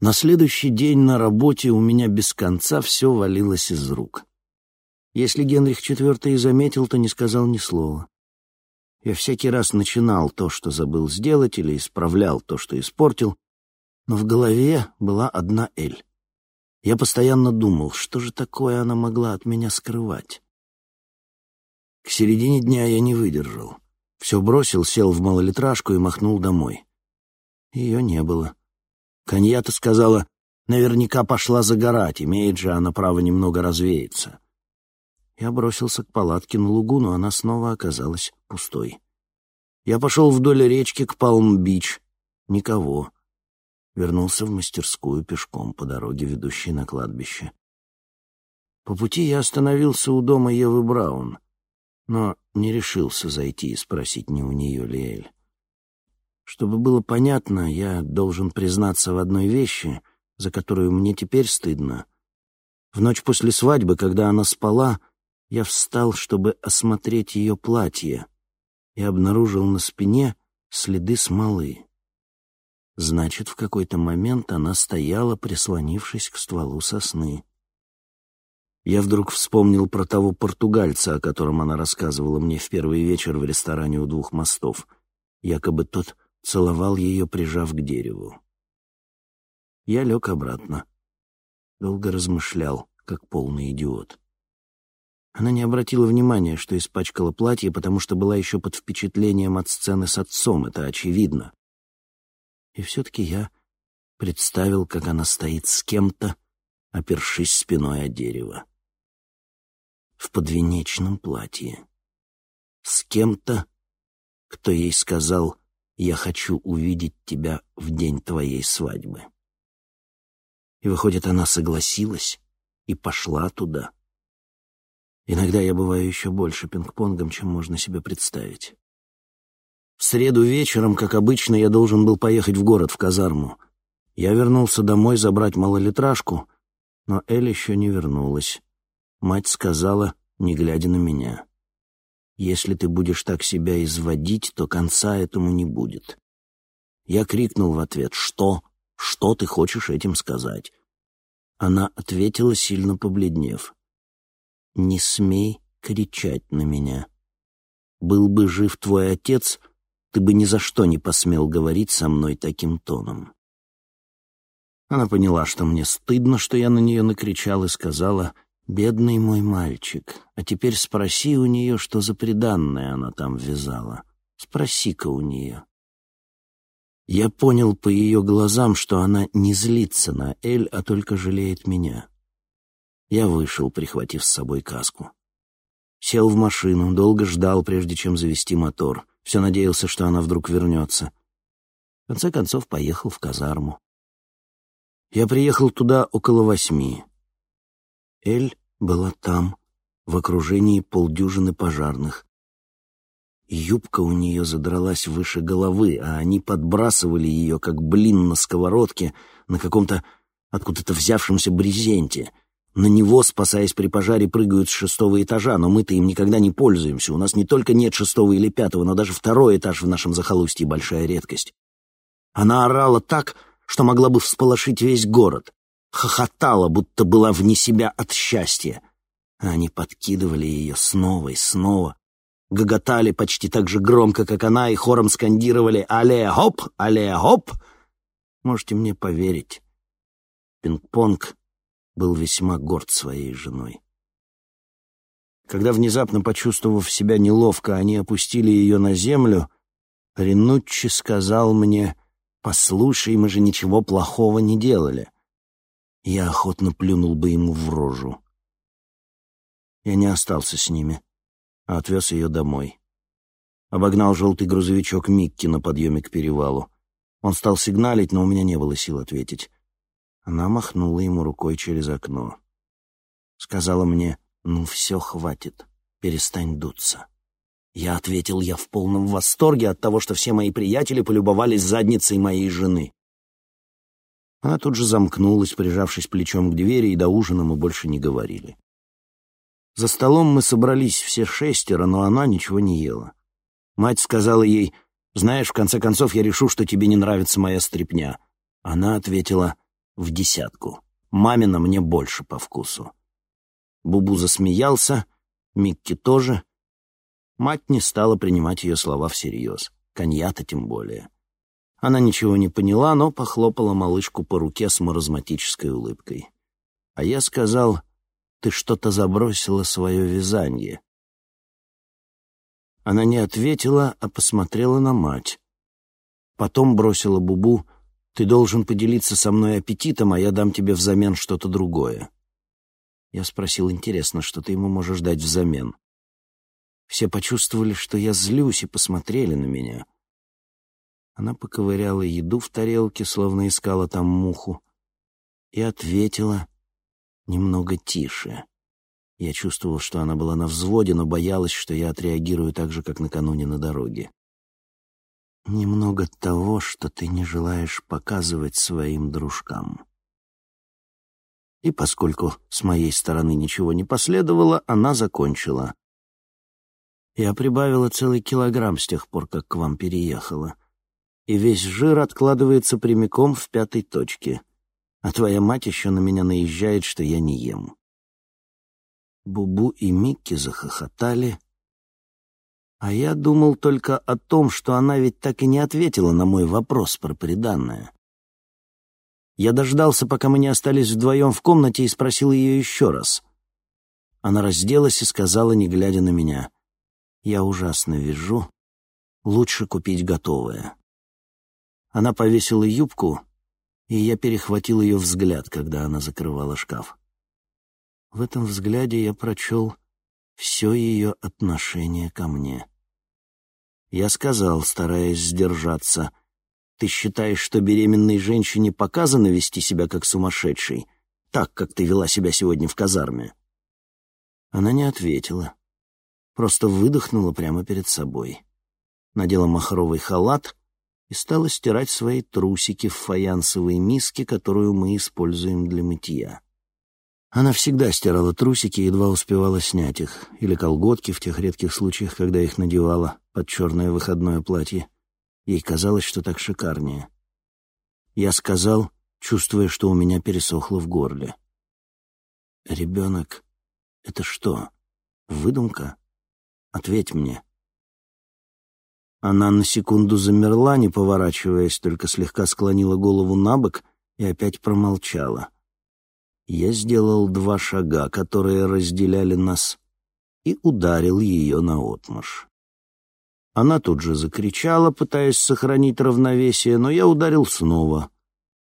На следующий день на работе у меня без конца все валилось из рук. Если Генрих IV и заметил, то не сказал ни слова. Я всякий раз начинал то, что забыл сделать, или исправлял то, что испортил, но в голове была одна Эль. Я постоянно думал, что же такое она могла от меня скрывать. К середине дня я не выдержал. Все бросил, сел в малолитражку и махнул домой. Ее не было. Коньята сказала, наверняка пошла загорать, имеет же она право немного развеяться. Я бросился к палатке на лугу, но она снова оказалась пустой. Я пошел вдоль речки к Палм-Бич. Никого. Вернулся в мастерскую пешком по дороге, ведущей на кладбище. По пути я остановился у дома Евы Браун, но не решился зайти и спросить, не у нее ли Эль. Чтобы было понятно, я должен признаться в одной вещи, за которую мне теперь стыдно. В ночь после свадьбы, когда она спала, я встал, чтобы осмотреть ее платье, и обнаружил на спине следы смолы. Значит, в какой-то момент она стояла, прислонившись к стволу сосны. Я вдруг вспомнил про того португальца, о котором она рассказывала мне в первый вечер в ресторане у двух мостов. Якобы тот целовал ее, прижав к дереву. Я лег обратно. Долго размышлял, как полный идиот. Она не обратила внимания, что испачкала платье, потому что была еще под впечатлением от сцены с отцом, это очевидно. И все-таки я представил, как она стоит с кем-то, опершись спиной о дерево. В подвенечном платье. С кем-то, кто ей сказал «Я хочу увидеть тебя в день твоей свадьбы». И выходит, она согласилась и пошла туда — Иногда я бываю еще больше пинг-понгом, чем можно себе представить. В среду вечером, как обычно, я должен был поехать в город, в казарму. Я вернулся домой забрать малолитражку, но Эль еще не вернулась. Мать сказала, не глядя на меня. «Если ты будешь так себя изводить, то конца этому не будет». Я крикнул в ответ «Что? Что ты хочешь этим сказать?» Она ответила, сильно побледнев. «Не смей кричать на меня. Был бы жив твой отец, ты бы ни за что не посмел говорить со мной таким тоном». Она поняла, что мне стыдно, что я на нее накричал, и сказала, «Бедный мой мальчик, а теперь спроси у нее, что за приданное она там вязала. Спроси-ка у нее». Я понял по ее глазам, что она не злится на Эль, а только жалеет меня. Я вышел, прихватив с собой каску. Сел в машину, долго ждал, прежде чем завести мотор. Все надеялся, что она вдруг вернется. В конце концов, поехал в казарму. Я приехал туда около восьми. Эль была там, в окружении полдюжины пожарных. Юбка у нее задралась выше головы, а они подбрасывали ее, как блин на сковородке, на каком-то откуда-то взявшемся брезенте — на него, спасаясь при пожаре, прыгают с шестого этажа, но мы-то им никогда не пользуемся. У нас не только нет шестого или пятого, но даже второй этаж в нашем захолустье — большая редкость. Она орала так, что могла бы всполошить весь город. Хохотала, будто была вне себя от счастья. Они подкидывали ее снова и снова. Гоготали почти так же громко, как она, и хором скандировали «Але-хоп! Але-хоп!» Можете мне поверить. Пинг-понг был весьма горд своей женой. Когда, внезапно почувствовав себя неловко, они опустили ее на землю, Ренуччи сказал мне, «Послушай, мы же ничего плохого не делали». Я охотно плюнул бы ему в рожу. Я не остался с ними, а отвез ее домой. Обогнал желтый грузовичок Микки на подъеме к перевалу. Он стал сигналить, но у меня не было сил ответить. Она махнула ему рукой через окно. Сказала мне, «Ну все, хватит, перестань дуться». Я ответил, я в полном восторге от того, что все мои приятели полюбовались задницей моей жены. Она тут же замкнулась, прижавшись плечом к двери, и до ужина мы больше не говорили. За столом мы собрались все шестеро, но она ничего не ела. Мать сказала ей, «Знаешь, в конце концов, я решу, что тебе не нравится моя стряпня». Она ответила, в десятку. Мамина мне больше по вкусу. Бубу засмеялся, Микки тоже. Мать не стала принимать ее слова всерьез, коньята тем более. Она ничего не поняла, но похлопала малышку по руке с маразматической улыбкой. А я сказал, ты что-то забросила свое вязание. Она не ответила, а посмотрела на мать. Потом бросила Бубу, ты должен поделиться со мной аппетитом, а я дам тебе взамен что-то другое. Я спросил, интересно, что ты ему можешь дать взамен. Все почувствовали, что я злюсь, и посмотрели на меня. Она поковыряла еду в тарелке, словно искала там муху, и ответила немного тише. Я чувствовал, что она была на взводе, но боялась, что я отреагирую так же, как накануне на дороге. Немного того, что ты не желаешь показывать своим дружкам. И поскольку с моей стороны ничего не последовало, она закончила. Я прибавила целый килограмм с тех пор, как к вам переехала. И весь жир откладывается прямиком в пятой точке. А твоя мать еще на меня наезжает, что я не ем. Бубу и Микки захохотали, а я думал только о том, что она ведь так и не ответила на мой вопрос про приданное. Я дождался, пока мы не остались вдвоем в комнате, и спросил ее еще раз. Она разделась и сказала, не глядя на меня, «Я ужасно вижу. Лучше купить готовое». Она повесила юбку, и я перехватил ее взгляд, когда она закрывала шкаф. В этом взгляде я прочел все ее отношение ко мне. Я сказал, стараясь сдержаться, ты считаешь, что беременной женщине показано вести себя как сумасшедшей, так, как ты вела себя сегодня в казарме?» Она не ответила, просто выдохнула прямо перед собой. Надела махровый халат и стала стирать свои трусики в фаянсовой миске, которую мы используем для мытья. Она всегда стирала трусики и едва успевала снять их, или колготки в тех редких случаях, когда их надевала под черное выходное платье. Ей казалось, что так шикарнее. Я сказал, чувствуя, что у меня пересохло в горле. «Ребенок — это что, выдумка? Ответь мне». Она на секунду замерла, не поворачиваясь, только слегка склонила голову на бок и опять промолчала. Я сделал два шага, которые разделяли нас, и ударил ее наотмашь. Она тут же закричала, пытаясь сохранить равновесие, но я ударил снова.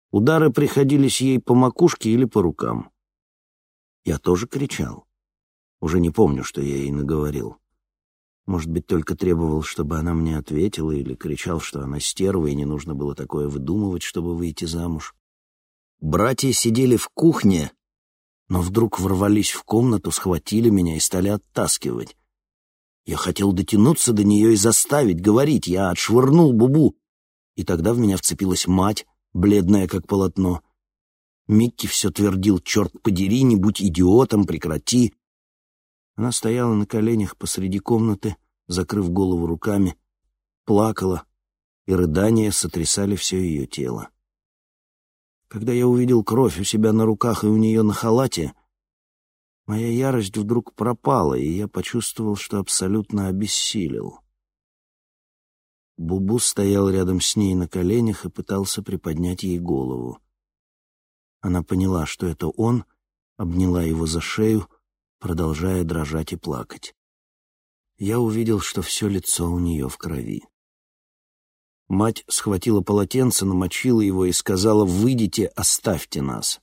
Удары приходились ей по макушке или по рукам. Я тоже кричал. Уже не помню, что я ей наговорил. Может быть, только требовал, чтобы она мне ответила, или кричал, что она стерва, и не нужно было такое выдумывать, чтобы выйти замуж. Братья сидели в кухне, но вдруг ворвались в комнату, схватили меня и стали оттаскивать. Я хотел дотянуться до нее и заставить говорить. Я отшвырнул Бубу. И тогда в меня вцепилась мать, бледная как полотно. Микки все твердил, черт подери, не будь идиотом, прекрати. Она стояла на коленях посреди комнаты, закрыв голову руками, плакала, и рыдания сотрясали все ее тело. Когда я увидел кровь у себя на руках и у нее на халате, Моя ярость вдруг пропала, и я почувствовал, что абсолютно обессилел. Бубу стоял рядом с ней на коленях и пытался приподнять ей голову. Она поняла, что это он, обняла его за шею, продолжая дрожать и плакать. Я увидел, что все лицо у нее в крови. Мать схватила полотенце, намочила его и сказала «Выйдите, оставьте нас»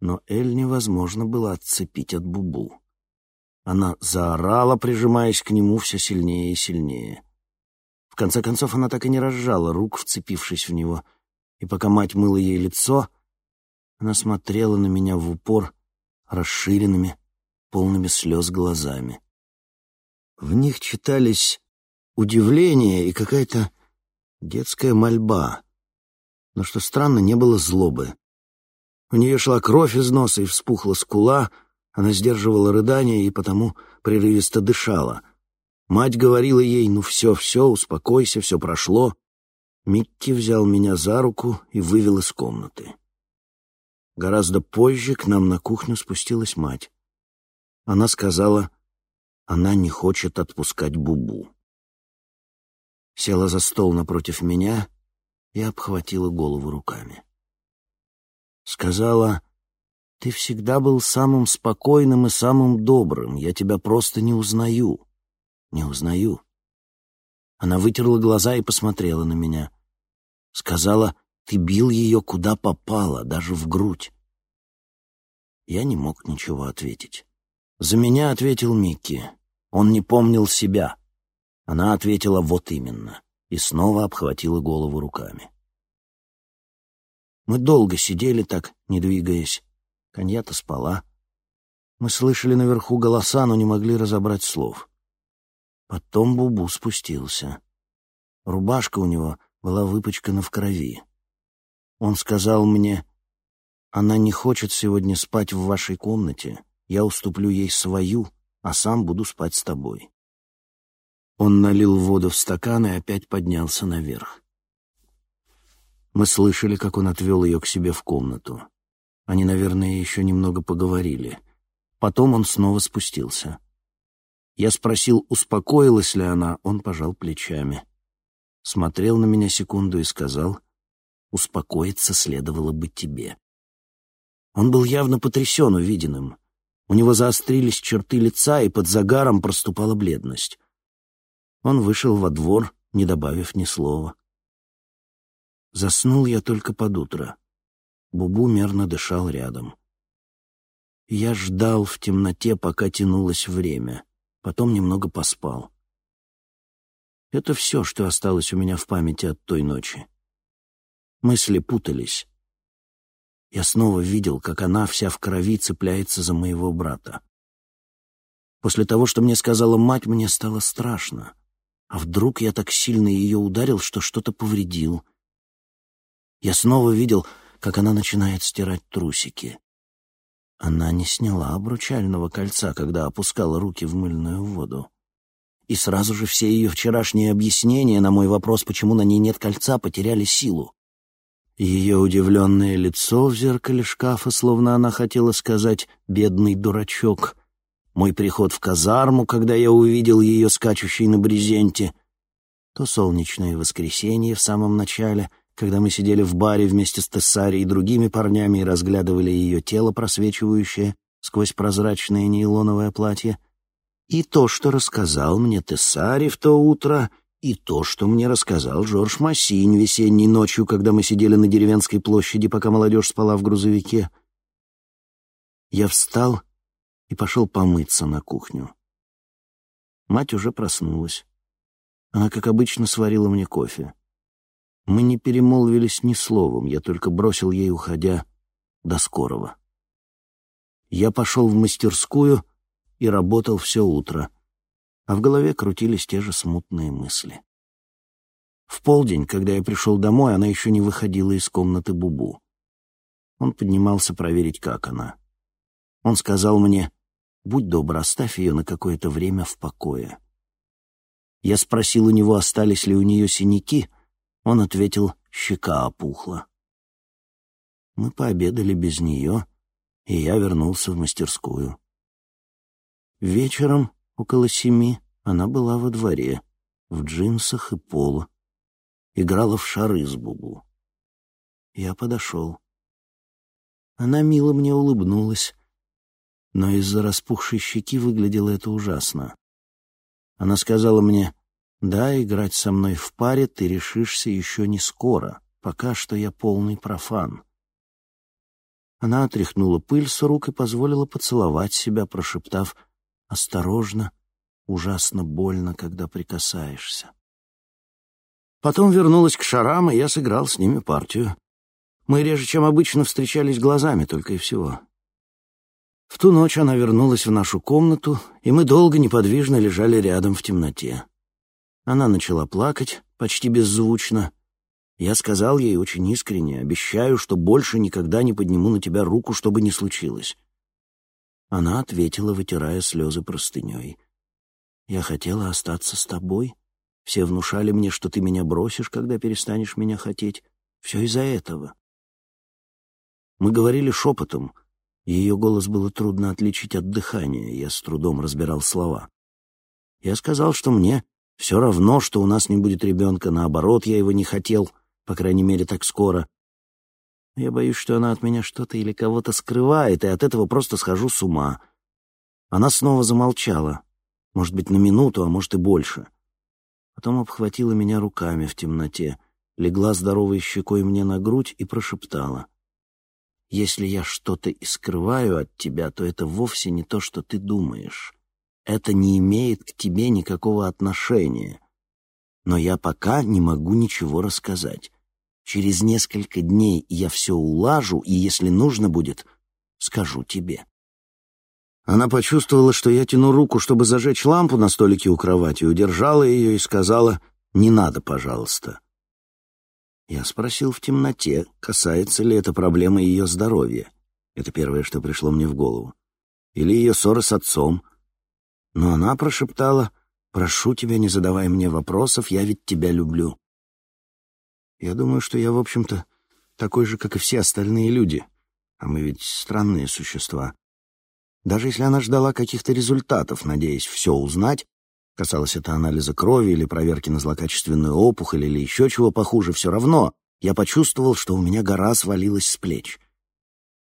но Эль невозможно было отцепить от Бубу. Она заорала, прижимаясь к нему все сильнее и сильнее. В конце концов, она так и не разжала рук, вцепившись в него, и пока мать мыла ей лицо, она смотрела на меня в упор расширенными, полными слез глазами. В них читались удивление и какая-то детская мольба, но, что странно, не было злобы. У нее шла кровь из носа и вспухла скула, она сдерживала рыдания и потому прерывисто дышала. Мать говорила ей, ну все, все, успокойся, все прошло. Микки взял меня за руку и вывел из комнаты. Гораздо позже к нам на кухню спустилась мать. Она сказала, она не хочет отпускать Бубу. Села за стол напротив меня и обхватила голову руками. Сказала, «Ты всегда был самым спокойным и самым добрым. Я тебя просто не узнаю. Не узнаю». Она вытерла глаза и посмотрела на меня. Сказала, «Ты бил ее куда попало, даже в грудь». Я не мог ничего ответить. За меня ответил Микки. Он не помнил себя. Она ответила «вот именно» и снова обхватила голову руками. Мы долго сидели так, не двигаясь. Коньята спала. Мы слышали наверху голоса, но не могли разобрать слов. Потом Бубу спустился. Рубашка у него была выпачкана в крови. Он сказал мне, «Она не хочет сегодня спать в вашей комнате. Я уступлю ей свою, а сам буду спать с тобой». Он налил воду в стакан и опять поднялся наверх. Мы слышали, как он отвел ее к себе в комнату. Они, наверное, еще немного поговорили. Потом он снова спустился. Я спросил, успокоилась ли она, он пожал плечами. Смотрел на меня секунду и сказал, «Успокоиться следовало бы тебе». Он был явно потрясен увиденным. У него заострились черты лица, и под загаром проступала бледность. Он вышел во двор, не добавив ни слова. Заснул я только под утро. Бубу мерно дышал рядом. Я ждал в темноте, пока тянулось время. Потом немного поспал. Это все, что осталось у меня в памяти от той ночи. Мысли путались. Я снова видел, как она вся в крови цепляется за моего брата. После того, что мне сказала мать, мне стало страшно. А вдруг я так сильно ее ударил, что что-то повредил? Я снова видел, как она начинает стирать трусики. Она не сняла обручального кольца, когда опускала руки в мыльную воду. И сразу же все ее вчерашние объяснения на мой вопрос, почему на ней нет кольца, потеряли силу. Ее удивленное лицо в зеркале шкафа, словно она хотела сказать «бедный дурачок», мой приход в казарму, когда я увидел ее скачущей на брезенте, то солнечное воскресенье в самом начале, когда мы сидели в баре вместе с Тессари и другими парнями и разглядывали ее тело, просвечивающее сквозь прозрачное нейлоновое платье, и то, что рассказал мне Тессари в то утро, и то, что мне рассказал Жорж Массинь весенней ночью, когда мы сидели на деревенской площади, пока молодежь спала в грузовике. Я встал и пошел помыться на кухню. Мать уже проснулась. Она, как обычно, сварила мне кофе. Мы не перемолвились ни словом, я только бросил ей, уходя, до скорого. Я пошел в мастерскую и работал все утро, а в голове крутились те же смутные мысли. В полдень, когда я пришел домой, она еще не выходила из комнаты Бубу. Он поднимался проверить, как она. Он сказал мне, Будь добр, оставь ее на какое-то время в покое. Я спросил у него, остались ли у нее синяки. Он ответил, щека опухла. Мы пообедали без нее, и я вернулся в мастерскую. Вечером, около семи, она была во дворе, в джинсах и поло. Играла в шары с Бубу. Я подошел. Она мило мне улыбнулась, но из-за распухшей щеки выглядело это ужасно. Она сказала мне, «Да, играть со мной в паре ты решишься еще не скоро, пока что я полный профан». Она отряхнула пыль с рук и позволила поцеловать себя, прошептав «Осторожно, ужасно больно, когда прикасаешься». Потом вернулась к шарам, и я сыграл с ними партию. Мы реже, чем обычно, встречались глазами только и всего. В ту ночь она вернулась в нашу комнату, и мы долго неподвижно лежали рядом в темноте. Она начала плакать, почти беззвучно. Я сказал ей очень искренне, обещаю, что больше никогда не подниму на тебя руку, что бы ни случилось. Она ответила, вытирая слезы простыней. «Я хотела остаться с тобой. Все внушали мне, что ты меня бросишь, когда перестанешь меня хотеть. Все из-за этого. Мы говорили шепотом. Ее голос было трудно отличить от дыхания, я с трудом разбирал слова. Я сказал, что мне все равно, что у нас не будет ребенка, наоборот, я его не хотел, по крайней мере, так скоро. Я боюсь, что она от меня что-то или кого-то скрывает, и от этого просто схожу с ума. Она снова замолчала, может быть, на минуту, а может и больше. Потом обхватила меня руками в темноте, легла здоровой щекой мне на грудь и прошептала. «Если я что-то и скрываю от тебя, то это вовсе не то, что ты думаешь. Это не имеет к тебе никакого отношения. Но я пока не могу ничего рассказать. Через несколько дней я все улажу, и если нужно будет, скажу тебе». Она почувствовала, что я тяну руку, чтобы зажечь лампу на столике у кровати, удержала ее и сказала «Не надо, пожалуйста». Я спросил в темноте, касается ли это проблемы ее здоровья. Это первое, что пришло мне в голову. Или ее ссоры с отцом. Но она прошептала «Прошу тебя, не задавай мне вопросов, я ведь тебя люблю». Я думаю, что я, в общем-то, такой же, как и все остальные люди. А мы ведь странные существа. Даже если она ждала каких-то результатов, надеясь все узнать, касалось это анализа крови или проверки на злокачественную опухоль или еще чего похуже, все равно я почувствовал, что у меня гора свалилась с плеч.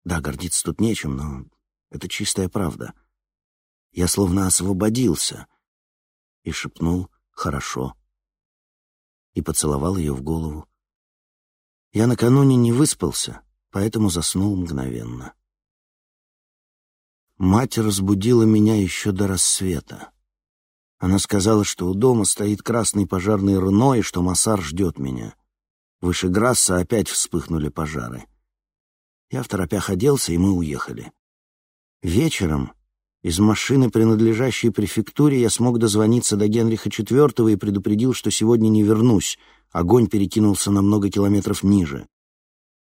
Да, гордиться тут нечем, но это чистая правда. Я словно освободился и шепнул «хорошо» и поцеловал ее в голову. Я накануне не выспался, поэтому заснул мгновенно. Мать разбудила меня еще до рассвета. Она сказала, что у дома стоит красный пожарный Рено и что Массар ждет меня. Выше Грасса опять вспыхнули пожары. Я в торопях оделся, и мы уехали. Вечером из машины, принадлежащей префектуре, я смог дозвониться до Генриха IV и предупредил, что сегодня не вернусь. Огонь перекинулся на много километров ниже.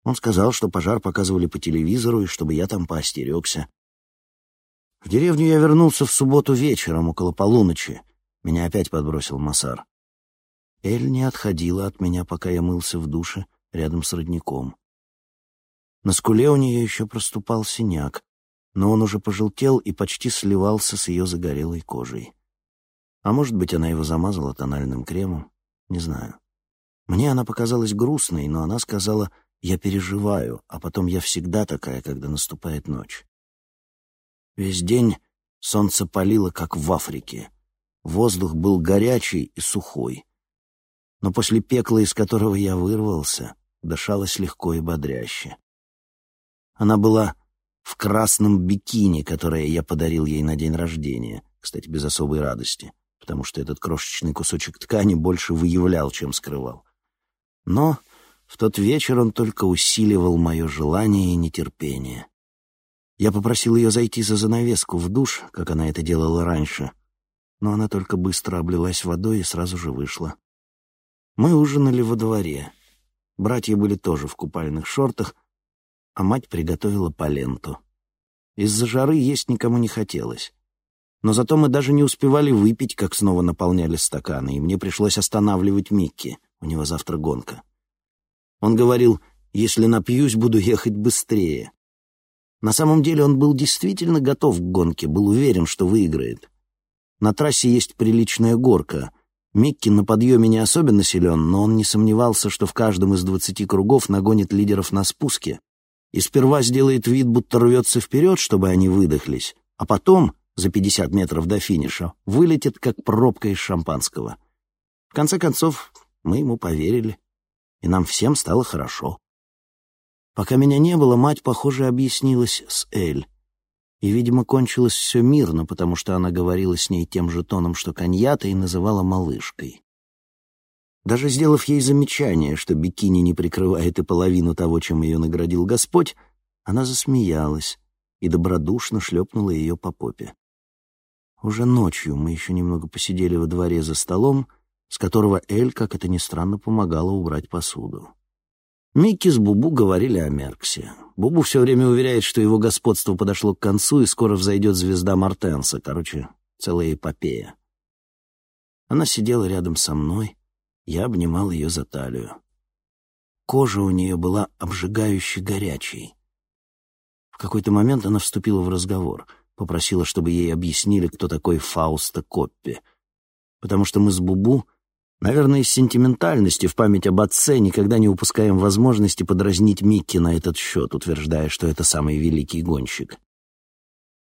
Он сказал, что пожар показывали по телевизору, и чтобы я там поостерегся. В деревню я вернулся в субботу вечером, около полуночи. Меня опять подбросил Масар. Эль не отходила от меня, пока я мылся в душе рядом с родником. На скуле у нее еще проступал синяк, но он уже пожелтел и почти сливался с ее загорелой кожей. А может быть, она его замазала тональным кремом, не знаю. Мне она показалась грустной, но она сказала «я переживаю», а потом «я всегда такая, когда наступает ночь». Весь день солнце палило, как в Африке. Воздух был горячий и сухой. Но после пекла, из которого я вырвался, дышалось легко и бодряще. Она была в красном бикини, которое я подарил ей на день рождения, кстати, без особой радости, потому что этот крошечный кусочек ткани больше выявлял, чем скрывал. Но в тот вечер он только усиливал мое желание и нетерпение. Я попросил ее зайти за занавеску в душ, как она это делала раньше, но она только быстро облилась водой и сразу же вышла. Мы ужинали во дворе. Братья были тоже в купальных шортах, а мать приготовила поленту. Из-за жары есть никому не хотелось. Но зато мы даже не успевали выпить, как снова наполняли стаканы, и мне пришлось останавливать Микки, у него завтра гонка. Он говорил, если напьюсь, буду ехать быстрее. На самом деле он был действительно готов к гонке, был уверен, что выиграет. На трассе есть приличная горка. Микки на подъеме не особенно силен, но он не сомневался, что в каждом из двадцати кругов нагонит лидеров на спуске. И сперва сделает вид, будто рвется вперед, чтобы они выдохлись, а потом, за пятьдесят метров до финиша, вылетит, как пробка из шампанского. В конце концов, мы ему поверили, и нам всем стало хорошо. Пока меня не было, мать, похоже, объяснилась с Эль. И, видимо, кончилось все мирно, потому что она говорила с ней тем же тоном, что коньята, и называла малышкой. Даже сделав ей замечание, что бикини не прикрывает и половину того, чем ее наградил Господь, она засмеялась и добродушно шлепнула ее по попе. Уже ночью мы еще немного посидели во дворе за столом, с которого Эль, как это ни странно, помогала убрать посуду. Микки с Бубу говорили о Мерксе. Бубу все время уверяет, что его господство подошло к концу, и скоро взойдет звезда Мартенса. Короче, целая эпопея. Она сидела рядом со мной, я обнимал ее за талию. Кожа у нее была обжигающе горячей. какой-то момент она вступила в разговор, попросила, чтобы ей объяснили, кто такой Фауста Коппи. Потому что мы с Бубу, наверное, из сентиментальности в память об отце никогда не упускаем возможности подразнить Микки на этот счет, утверждая, что это самый великий гонщик.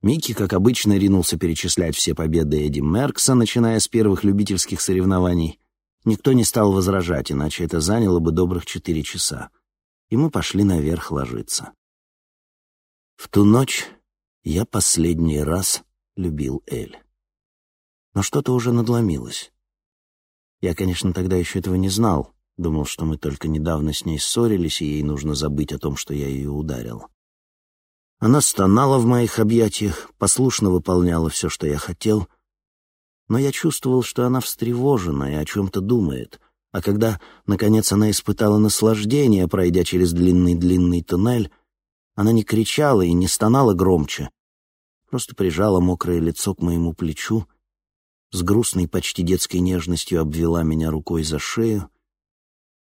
Микки, как обычно, ринулся перечислять все победы Эдди Меркса, начиная с первых любительских соревнований. Никто не стал возражать, иначе это заняло бы добрых четыре часа. И мы пошли наверх ложиться. В ту ночь я последний раз любил Эль. Но что-то уже надломилось. Я, конечно, тогда еще этого не знал. Думал, что мы только недавно с ней ссорились, и ей нужно забыть о том, что я ее ударил. Она стонала в моих объятиях, послушно выполняла все, что я хотел, но я чувствовал, что она встревожена и о чем-то думает, а когда, наконец, она испытала наслаждение, пройдя через длинный-длинный туннель, она не кричала и не стонала громче, просто прижала мокрое лицо к моему плечу, с грустной, почти детской нежностью обвела меня рукой за шею,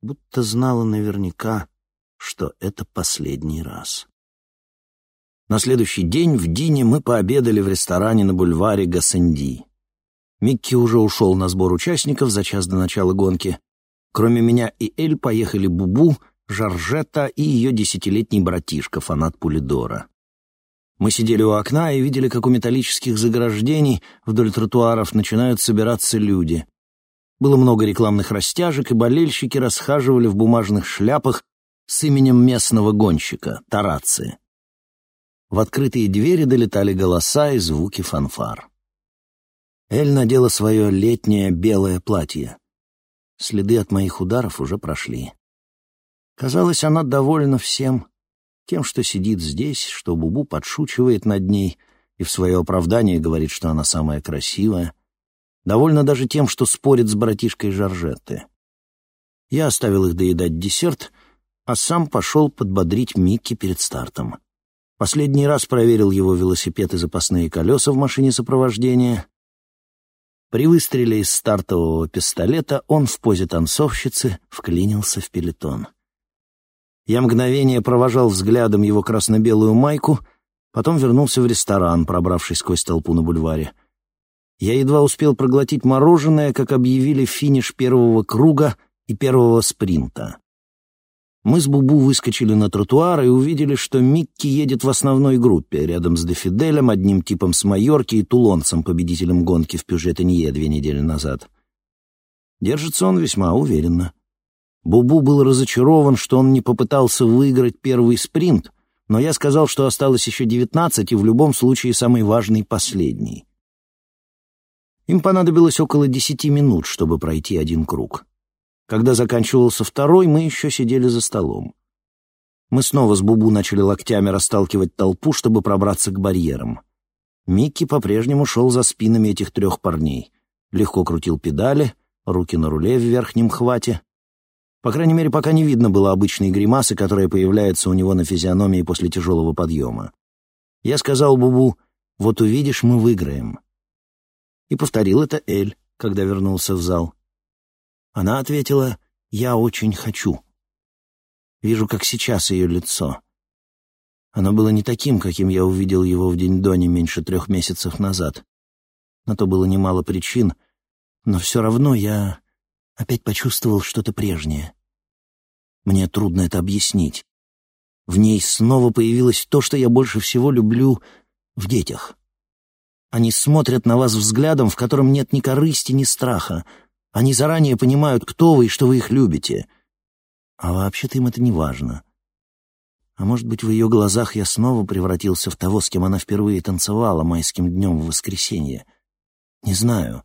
будто знала наверняка, что это последний раз. На следующий день в Дине мы пообедали в ресторане на бульваре Гассенди. Микки уже ушел на сбор участников за час до начала гонки. Кроме меня и Эль поехали Бубу, Жоржетта и ее десятилетний братишка, фанат Пулидора. Мы сидели у окна и видели, как у металлических заграждений вдоль тротуаров начинают собираться люди. Было много рекламных растяжек, и болельщики расхаживали в бумажных шляпах с именем местного гонщика — Тарации. В открытые двери долетали голоса и звуки фанфар. Эль надела свое летнее белое платье. Следы от моих ударов уже прошли. Казалось, она довольна всем, тем, что сидит здесь, что Бубу подшучивает над ней и в свое оправдание говорит, что она самая красивая. Довольна даже тем, что спорит с братишкой Жоржетты. Я оставил их доедать десерт, а сам пошел подбодрить Микки перед стартом. Последний раз проверил его велосипед и запасные колеса в машине сопровождения. При выстреле из стартового пистолета он в позе танцовщицы вклинился в пелетон. Я мгновение провожал взглядом его красно-белую майку, потом вернулся в ресторан, пробравшись сквозь толпу на бульваре. Я едва успел проглотить мороженое, как объявили финиш первого круга и первого спринта. Мы с Бубу выскочили на тротуар и увидели, что Микки едет в основной группе, рядом с Дефиделем, одним типом с Майорки и Тулонцем, победителем гонки в Пюжетенье две недели назад. Держится он весьма уверенно. Бубу был разочарован, что он не попытался выиграть первый спринт, но я сказал, что осталось еще девятнадцать, и в любом случае самый важный — последний. Им понадобилось около десяти минут, чтобы пройти один круг. Когда заканчивался второй, мы еще сидели за столом. Мы снова с Бубу начали локтями расталкивать толпу, чтобы пробраться к барьерам. Микки по-прежнему шел за спинами этих трех парней. Легко крутил педали, руки на руле в верхнем хвате. По крайней мере, пока не видно было обычной гримасы, которая появляется у него на физиономии после тяжелого подъема. Я сказал Бубу, вот увидишь, мы выиграем. И повторил это Эль, когда вернулся в зал. Она ответила «Я очень хочу». Вижу, как сейчас ее лицо. Оно было не таким, каким я увидел его в день до не меньше трех месяцев назад. На то было немало причин, но все равно я опять почувствовал что-то прежнее. Мне трудно это объяснить. В ней снова появилось то, что я больше всего люблю в детях. Они смотрят на вас взглядом, в котором нет ни корысти, ни страха, они заранее понимают, кто вы и что вы их любите. А вообще-то им это не важно. А может быть, в ее глазах я снова превратился в того, с кем она впервые танцевала майским днем в воскресенье. Не знаю.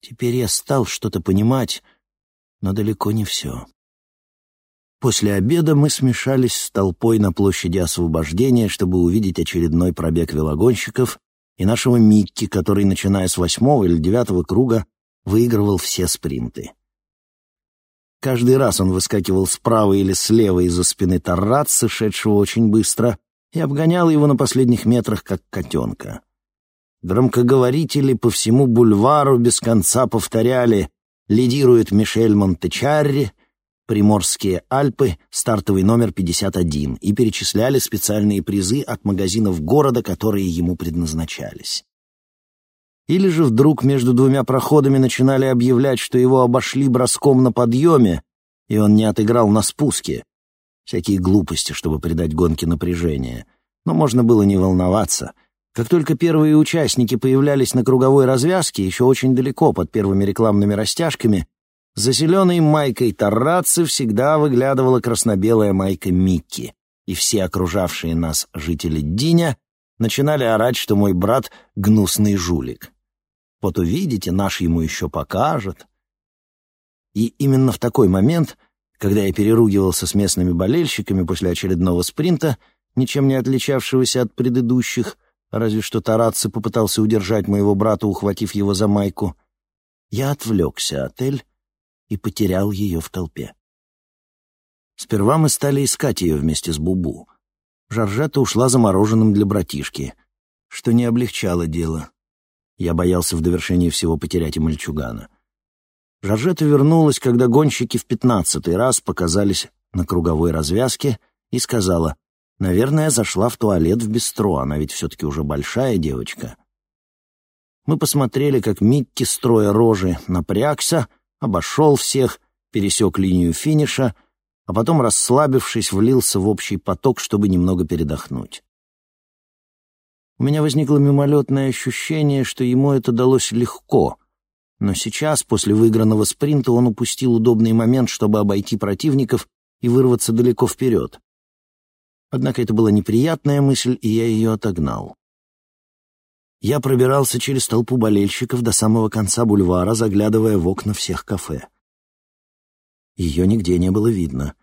Теперь я стал что-то понимать, но далеко не все. После обеда мы смешались с толпой на площади освобождения, чтобы увидеть очередной пробег велогонщиков и нашего Микки, который, начиная с восьмого или девятого круга, выигрывал все спринты. Каждый раз он выскакивал справа или слева из-за спины Тарратса, шедшего очень быстро, и обгонял его на последних метрах, как котенка. Громкоговорители по всему бульвару без конца повторяли «Лидирует Мишель Монтечарри», Приморские Альпы, стартовый номер 51, и перечисляли специальные призы от магазинов города, которые ему предназначались. Или же вдруг между двумя проходами начинали объявлять, что его обошли броском на подъеме, и он не отыграл на спуске. Всякие глупости, чтобы придать гонке напряжение. Но можно было не волноваться. Как только первые участники появлялись на круговой развязке, еще очень далеко под первыми рекламными растяжками, за зеленой майкой Тарраци всегда выглядывала красно-белая майка Микки, и все окружавшие нас жители Диня начинали орать, что мой брат — гнусный жулик. Вот увидите, наш ему еще покажет. И именно в такой момент, когда я переругивался с местными болельщиками после очередного спринта, ничем не отличавшегося от предыдущих, разве что Тараци попытался удержать моего брата, ухватив его за майку, я отвлекся от Эль и потерял ее в толпе. Сперва мы стали искать ее вместе с Бубу. Жоржета ушла замороженным для братишки, что не облегчало дело. Я боялся в довершении всего потерять и мальчугана. Жоржета вернулась, когда гонщики в пятнадцатый раз показались на круговой развязке и сказала, «Наверное, зашла в туалет в бистро, она ведь все-таки уже большая девочка». Мы посмотрели, как Микки, строя рожи, напрягся, обошел всех, пересек линию финиша, а потом, расслабившись, влился в общий поток, чтобы немного передохнуть. У меня возникло мимолетное ощущение, что ему это далось легко, но сейчас, после выигранного спринта, он упустил удобный момент, чтобы обойти противников и вырваться далеко вперед. Однако это была неприятная мысль, и я ее отогнал. Я пробирался через толпу болельщиков до самого конца бульвара, заглядывая в окна всех кафе. Ее нигде не было видно.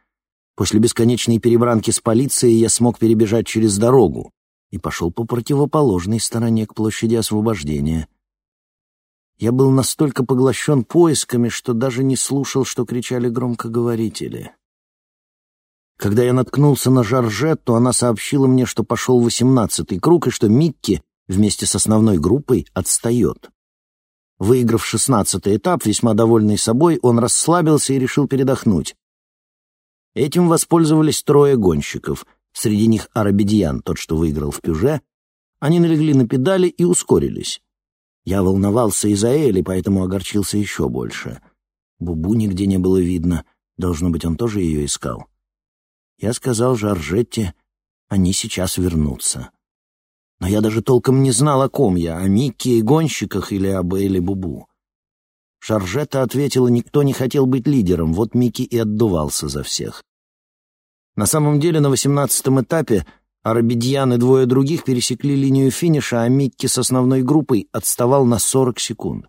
После бесконечной перебранки с полицией я смог перебежать через дорогу и пошел по противоположной стороне к площади освобождения. Я был настолько поглощен поисками, что даже не слушал, что кричали громкоговорители. Когда я наткнулся на Жоржетту, она сообщила мне, что пошел восемнадцатый круг и что Микки вместе с основной группой отстает. Выиграв шестнадцатый этап, весьма довольный собой, он расслабился и решил передохнуть. Этим воспользовались трое гонщиков, среди них Арабедьян, тот, что выиграл в Пюже. Они налегли на педали и ускорились. Я волновался из-за Эли, поэтому огорчился еще больше. Бубу нигде не было видно, должно быть, он тоже ее искал. Я сказал Жоржетте, они сейчас вернутся. Но я даже толком не знал, о ком я, о Микке и гонщиках или об Элли Бубу. Шаржета ответила, никто не хотел быть лидером, вот Микки и отдувался за всех. На самом деле на восемнадцатом этапе Арабидьян и двое других пересекли линию финиша, а Микки с основной группой отставал на сорок секунд.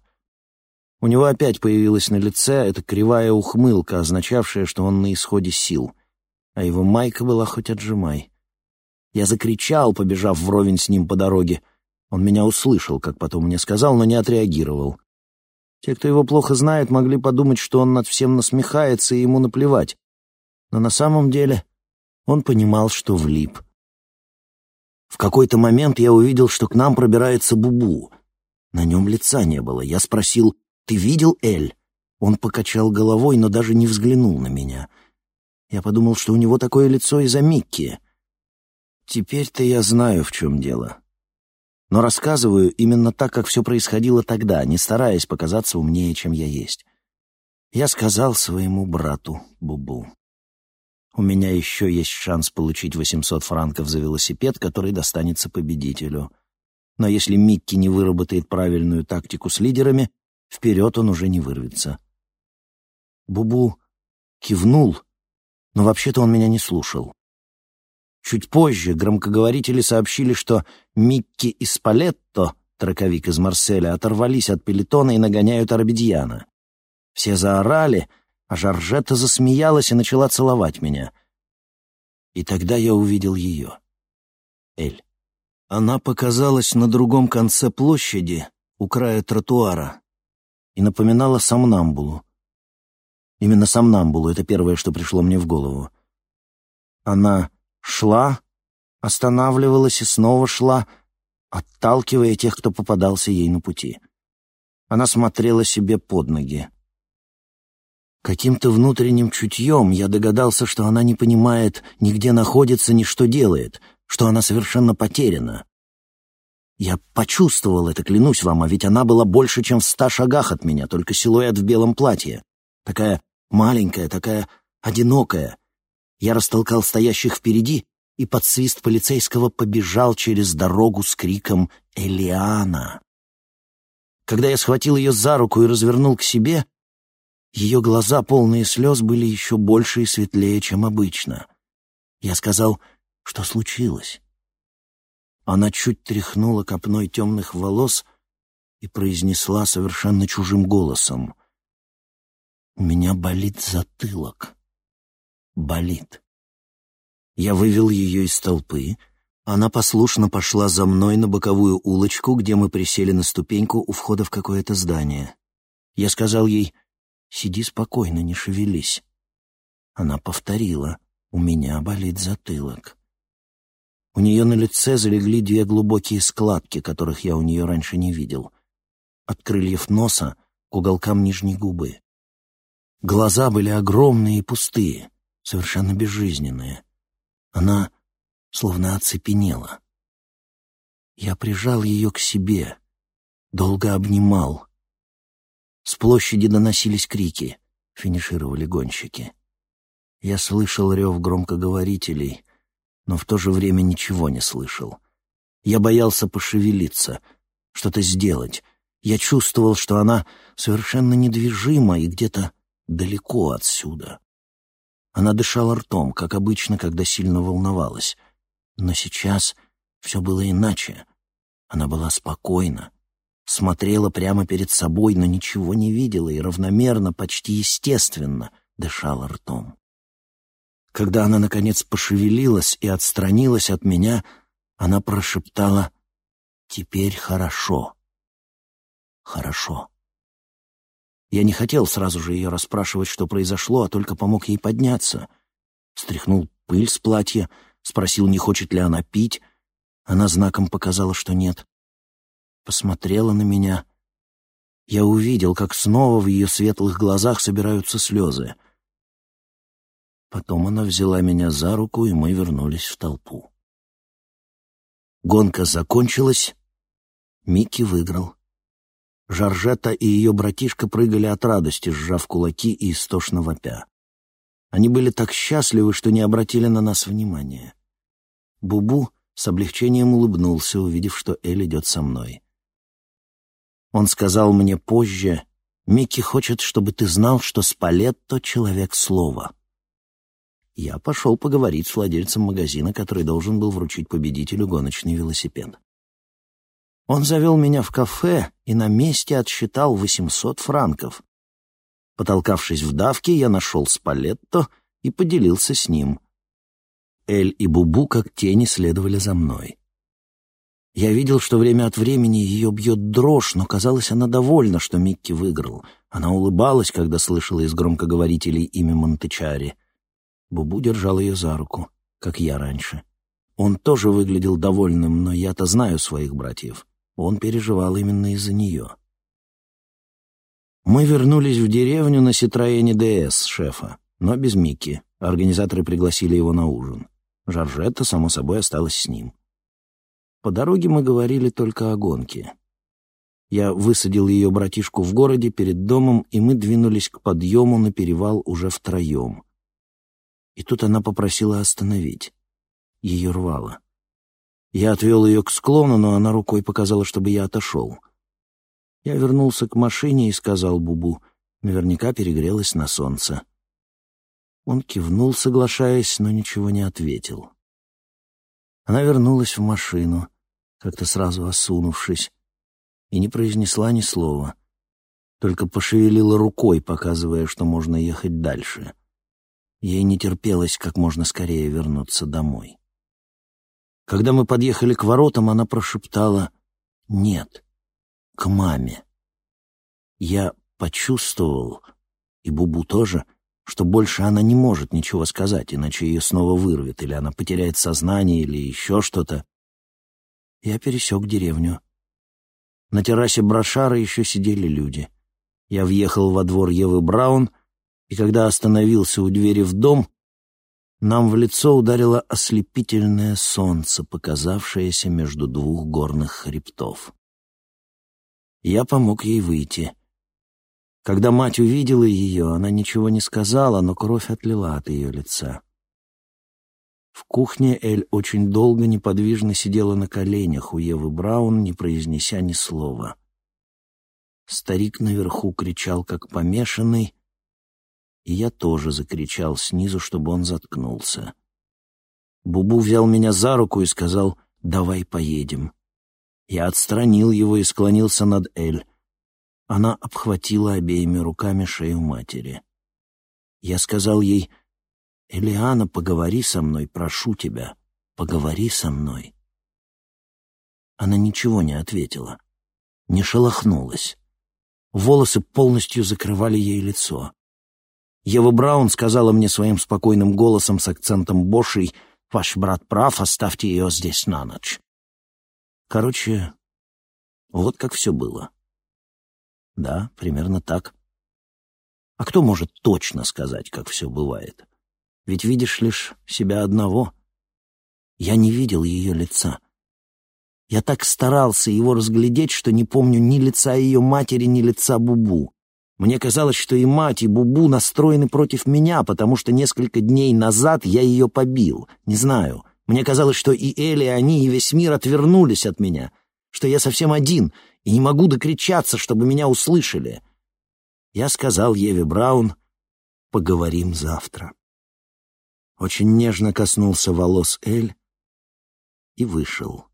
У него опять появилась на лице эта кривая ухмылка, означавшая, что он на исходе сил, а его майка была хоть отжимай. Я закричал, побежав вровень с ним по дороге. Он меня услышал, как потом мне сказал, но не отреагировал. Те, кто его плохо знает, могли подумать, что он над всем насмехается и ему наплевать. Но на самом деле он понимал, что влип. В какой-то момент я увидел, что к нам пробирается Бубу. На нем лица не было. Я спросил, «Ты видел Эль?» Он покачал головой, но даже не взглянул на меня. Я подумал, что у него такое лицо из-за Микки. Теперь-то я знаю, в чем дело. Но рассказываю именно так, как все происходило тогда, не стараясь показаться умнее, чем я есть. Я сказал своему брату Бубу. У меня еще есть шанс получить 800 франков за велосипед, который достанется победителю. Но если Микки не выработает правильную тактику с лидерами, вперед он уже не вырвется. Бубу кивнул, но вообще-то он меня не слушал. Чуть позже громкоговорители сообщили, что Микки и Спалетто, траковик из Марселя, оторвались от пелетона и нагоняют Арбидьяна. Все заорали, а Жоржетта засмеялась и начала целовать меня. И тогда я увидел ее. Эль. Она показалась на другом конце площади, у края тротуара, и напоминала сомнамбулу. Именно сомнамбулу — это первое, что пришло мне в голову. Она шла, останавливалась и снова шла, отталкивая тех, кто попадался ей на пути. Она смотрела себе под ноги. Каким-то внутренним чутьем я догадался, что она не понимает ни где находится, ни что делает, что она совершенно потеряна. Я почувствовал это, клянусь вам, а ведь она была больше, чем в ста шагах от меня, только силуэт в белом платье. Такая маленькая, такая одинокая. Я растолкал стоящих впереди и под свист полицейского побежал через дорогу с криком «Элиана!». Когда я схватил ее за руку и развернул к себе, ее глаза, полные слез, были еще больше и светлее, чем обычно. Я сказал, что случилось. Она чуть тряхнула копной темных волос и произнесла совершенно чужим голосом. «У меня болит затылок. Болит». Я вывел ее из толпы. Она послушно пошла за мной на боковую улочку, где мы присели на ступеньку у входа в какое-то здание. Я сказал ей, «Сиди спокойно, не шевелись». Она повторила, «У меня болит затылок». У нее на лице залегли две глубокие складки, которых я у нее раньше не видел. От крыльев носа к уголкам нижней губы. Глаза были огромные и пустые, совершенно безжизненные. Она словно оцепенела. Я прижал ее к себе, долго обнимал. С площади доносились крики, финишировали гонщики. Я слышал рев громкоговорителей, но в то же время ничего не слышал. Я боялся пошевелиться, что-то сделать. Я чувствовал, что она совершенно недвижима и где-то далеко отсюда. Она дышала ртом, как обычно, когда сильно волновалась. Но сейчас все было иначе. Она была спокойна, смотрела прямо перед собой, но ничего не видела и равномерно, почти естественно дышала ртом. Когда она, наконец, пошевелилась и отстранилась от меня, она прошептала «Теперь хорошо. Хорошо». Я не хотел сразу же ее расспрашивать, что произошло, а только помог ей подняться. Стряхнул пыль с платья, спросил, не хочет ли она пить. Она знаком показала, что нет. Посмотрела на меня. Я увидел, как снова в ее светлых глазах собираются слезы — Потом она взяла меня за руку, и мы вернулись в толпу. Гонка закончилась. Микки выиграл. Жоржета и ее братишка прыгали от радости, сжав кулаки и истошно вопя. Они были так счастливы, что не обратили на нас внимания. Бубу с облегчением улыбнулся, увидев, что Эль идет со мной. Он сказал мне позже, «Микки хочет, чтобы ты знал, что Спалетто — человек слова» я пошел поговорить с владельцем магазина, который должен был вручить победителю гоночный велосипед. Он завел меня в кафе и на месте отсчитал 800 франков. Потолкавшись в давке, я нашел Спалетто и поделился с ним. Эль и Бубу как тени следовали за мной. Я видел, что время от времени ее бьет дрожь, но казалось, она довольна, что Микки выиграл. Она улыбалась, когда слышала из громкоговорителей имя Монтечари — Бубу держал ее за руку, как я раньше. Он тоже выглядел довольным, но я-то знаю своих братьев. Он переживал именно из-за нее. Мы вернулись в деревню на Ситроене ДС шефа, но без Микки. Организаторы пригласили его на ужин. Жоржетта, само собой, осталась с ним. По дороге мы говорили только о гонке. Я высадил ее братишку в городе перед домом, и мы двинулись к подъему на перевал уже втроем. И тут она попросила остановить. Ее рвало. Я отвел ее к склону, но она рукой показала, чтобы я отошел. Я вернулся к машине и сказал Бубу, наверняка перегрелась на солнце. Он кивнул, соглашаясь, но ничего не ответил. Она вернулась в машину, как-то сразу осунувшись, и не произнесла ни слова, только пошевелила рукой, показывая, что можно ехать дальше. — Ей не терпелось как можно скорее вернуться домой. Когда мы подъехали к воротам, она прошептала «Нет, к маме». Я почувствовал, и Бубу тоже, что больше она не может ничего сказать, иначе ее снова вырвет, или она потеряет сознание, или еще что-то. Я пересек деревню. На террасе Брошара еще сидели люди. Я въехал во двор Евы Браун — И когда остановился у двери в дом, нам в лицо ударило ослепительное солнце, показавшееся между двух горных хребтов. Я помог ей выйти. Когда мать увидела ее, она ничего не сказала, но кровь отлила от ее лица. В кухне Эль очень долго неподвижно сидела на коленях у Евы Браун, не произнеся ни слова. Старик наверху кричал, как помешанный, и я тоже закричал снизу, чтобы он заткнулся. Бубу взял меня за руку и сказал «давай поедем». Я отстранил его и склонился над Эль. Она обхватила обеими руками шею матери. Я сказал ей «Элиана, поговори со мной, прошу тебя, поговори со мной». Она ничего не ответила, не шелохнулась. Волосы полностью закрывали ей лицо. Ева Браун сказала мне своим спокойным голосом с акцентом Бошей, «Ваш брат прав, оставьте ее здесь на ночь». Короче, вот как все было. Да, примерно так. А кто может точно сказать, как все бывает? Ведь видишь лишь себя одного. Я не видел ее лица. Я так старался его разглядеть, что не помню ни лица ее матери, ни лица Бубу. Мне казалось, что и мать, и Бубу настроены против меня, потому что несколько дней назад я ее побил. Не знаю. Мне казалось, что и Элли, и они, и весь мир отвернулись от меня, что я совсем один и не могу докричаться, чтобы меня услышали. Я сказал Еве Браун, поговорим завтра. Очень нежно коснулся волос Эль и вышел.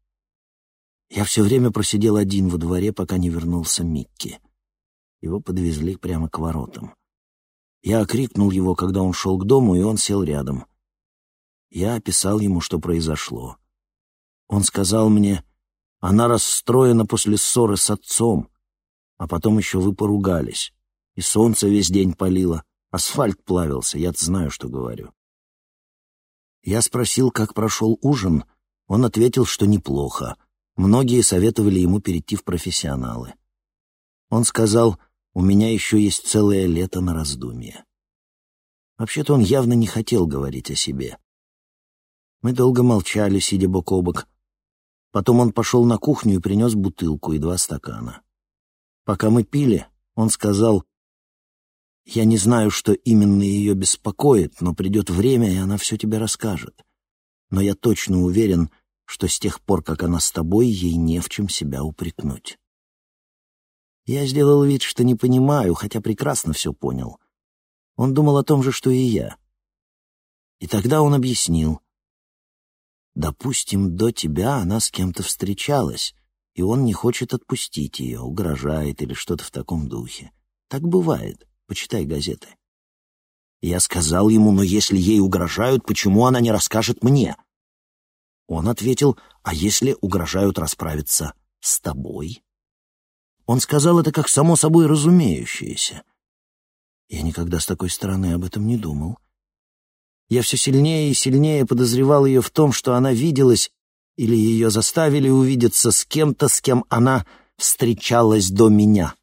Я все время просидел один во дворе, пока не вернулся Микки. Его подвезли прямо к воротам. Я окрикнул его, когда он шел к дому, и он сел рядом. Я описал ему, что произошло. Он сказал мне, она расстроена после ссоры с отцом, а потом еще вы поругались, и солнце весь день палило, асфальт плавился, я знаю, что говорю. Я спросил, как прошел ужин, он ответил, что неплохо. Многие советовали ему перейти в профессионалы. Он сказал, у меня еще есть целое лето на раздумье. Вообще-то он явно не хотел говорить о себе. Мы долго молчали, сидя бок о бок. Потом он пошел на кухню и принес бутылку и два стакана. Пока мы пили, он сказал, «Я не знаю, что именно ее беспокоит, но придет время, и она все тебе расскажет. Но я точно уверен, что с тех пор, как она с тобой, ей не в чем себя упрекнуть». Я сделал вид, что не понимаю, хотя прекрасно все понял. Он думал о том же, что и я. И тогда он объяснил. Допустим, до тебя она с кем-то встречалась, и он не хочет отпустить ее, угрожает или что-то в таком духе. Так бывает. Почитай газеты. Я сказал ему, но если ей угрожают, почему она не расскажет мне? Он ответил, а если угрожают расправиться с тобой? Он сказал это как само собой разумеющееся. Я никогда с такой стороны об этом не думал. Я все сильнее и сильнее подозревал ее в том, что она виделась или ее заставили увидеться с кем-то, с кем она встречалась до меня.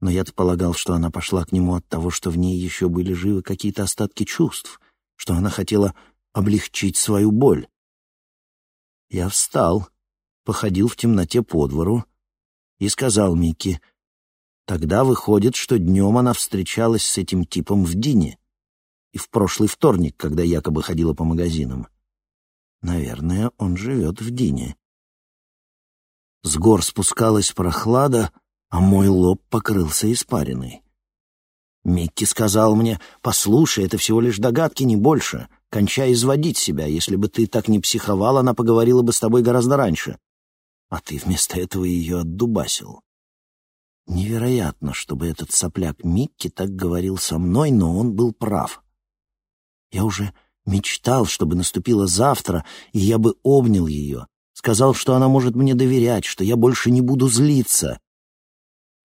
Но я-то полагал, что она пошла к нему от того, что в ней еще были живы какие-то остатки чувств, что она хотела облегчить свою боль. Я встал, походил в темноте по двору, и сказал Микки, «Тогда выходит, что днем она встречалась с этим типом в Дине и в прошлый вторник, когда якобы ходила по магазинам. Наверное, он живет в Дине». С гор спускалась прохлада, а мой лоб покрылся испариной. Микки сказал мне, «Послушай, это всего лишь догадки, не больше. Кончай изводить себя. Если бы ты так не психовал, она поговорила бы с тобой гораздо раньше а ты вместо этого ее отдубасил. Невероятно, чтобы этот сопляк Микки так говорил со мной, но он был прав. Я уже мечтал, чтобы наступило завтра, и я бы обнял ее, сказал, что она может мне доверять, что я больше не буду злиться.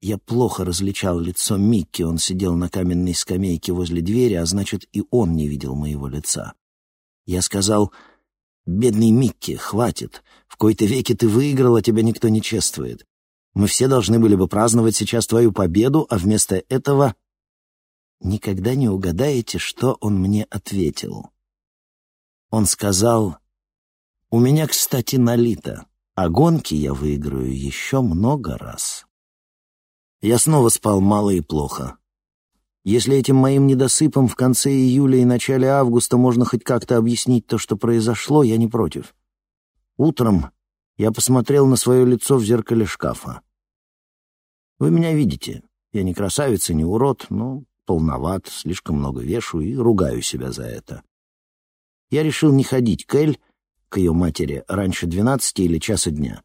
Я плохо различал лицо Микки, он сидел на каменной скамейке возле двери, а значит, и он не видел моего лица. Я сказал, «Бедный Микки, хватит, в кои-то веки ты выиграл, а тебя никто не чествует. Мы все должны были бы праздновать сейчас твою победу, а вместо этого никогда не угадаете, что он мне ответил. Он сказал, «У меня, кстати, налито, а гонки я выиграю еще много раз». Я снова спал мало и плохо. Если этим моим недосыпом в конце июля и начале августа можно хоть как-то объяснить то, что произошло, я не против. Утром я посмотрел на свое лицо в зеркале шкафа. Вы меня видите. Я не красавица, не урод, но полноват, слишком много вешу и ругаю себя за это. Я решил не ходить к Эль, к ее матери, раньше двенадцати или часа дня.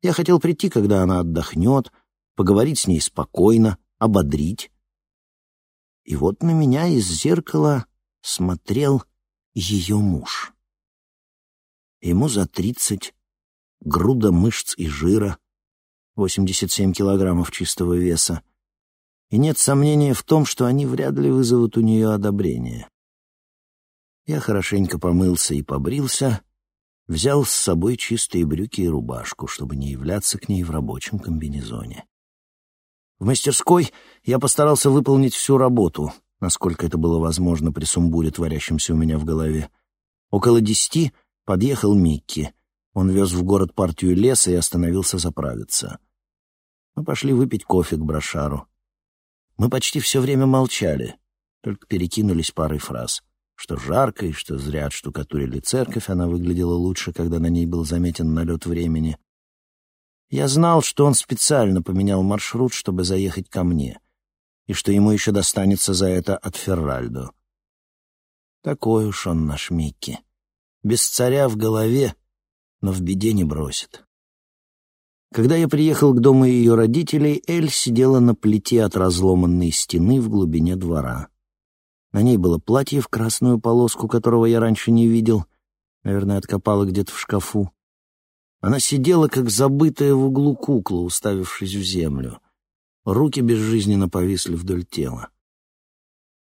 Я хотел прийти, когда она отдохнет, поговорить с ней спокойно, ободрить. И вот на меня из зеркала смотрел ее муж. Ему за тридцать, груда мышц и жира, 87 килограммов чистого веса, и нет сомнения в том, что они вряд ли вызовут у нее одобрение. Я хорошенько помылся и побрился, взял с собой чистые брюки и рубашку, чтобы не являться к ней в рабочем комбинезоне. В мастерской я постарался выполнить всю работу, насколько это было возможно при сумбуре, творящемся у меня в голове. Около десяти подъехал Микки. Он вез в город партию леса и остановился заправиться. Мы пошли выпить кофе к брошару. Мы почти все время молчали, только перекинулись парой фраз. Что жарко и что зря отштукатурили церковь, она выглядела лучше, когда на ней был заметен налет времени. Я знал, что он специально поменял маршрут, чтобы заехать ко мне, и что ему еще достанется за это от Ферральдо. Такой уж он наш Микки. Без царя в голове, но в беде не бросит. Когда я приехал к дому ее родителей, Эль сидела на плите от разломанной стены в глубине двора. На ней было платье в красную полоску, которого я раньше не видел, наверное, откопала где-то в шкафу. Она сидела, как забытая в углу кукла, уставившись в землю. Руки безжизненно повисли вдоль тела.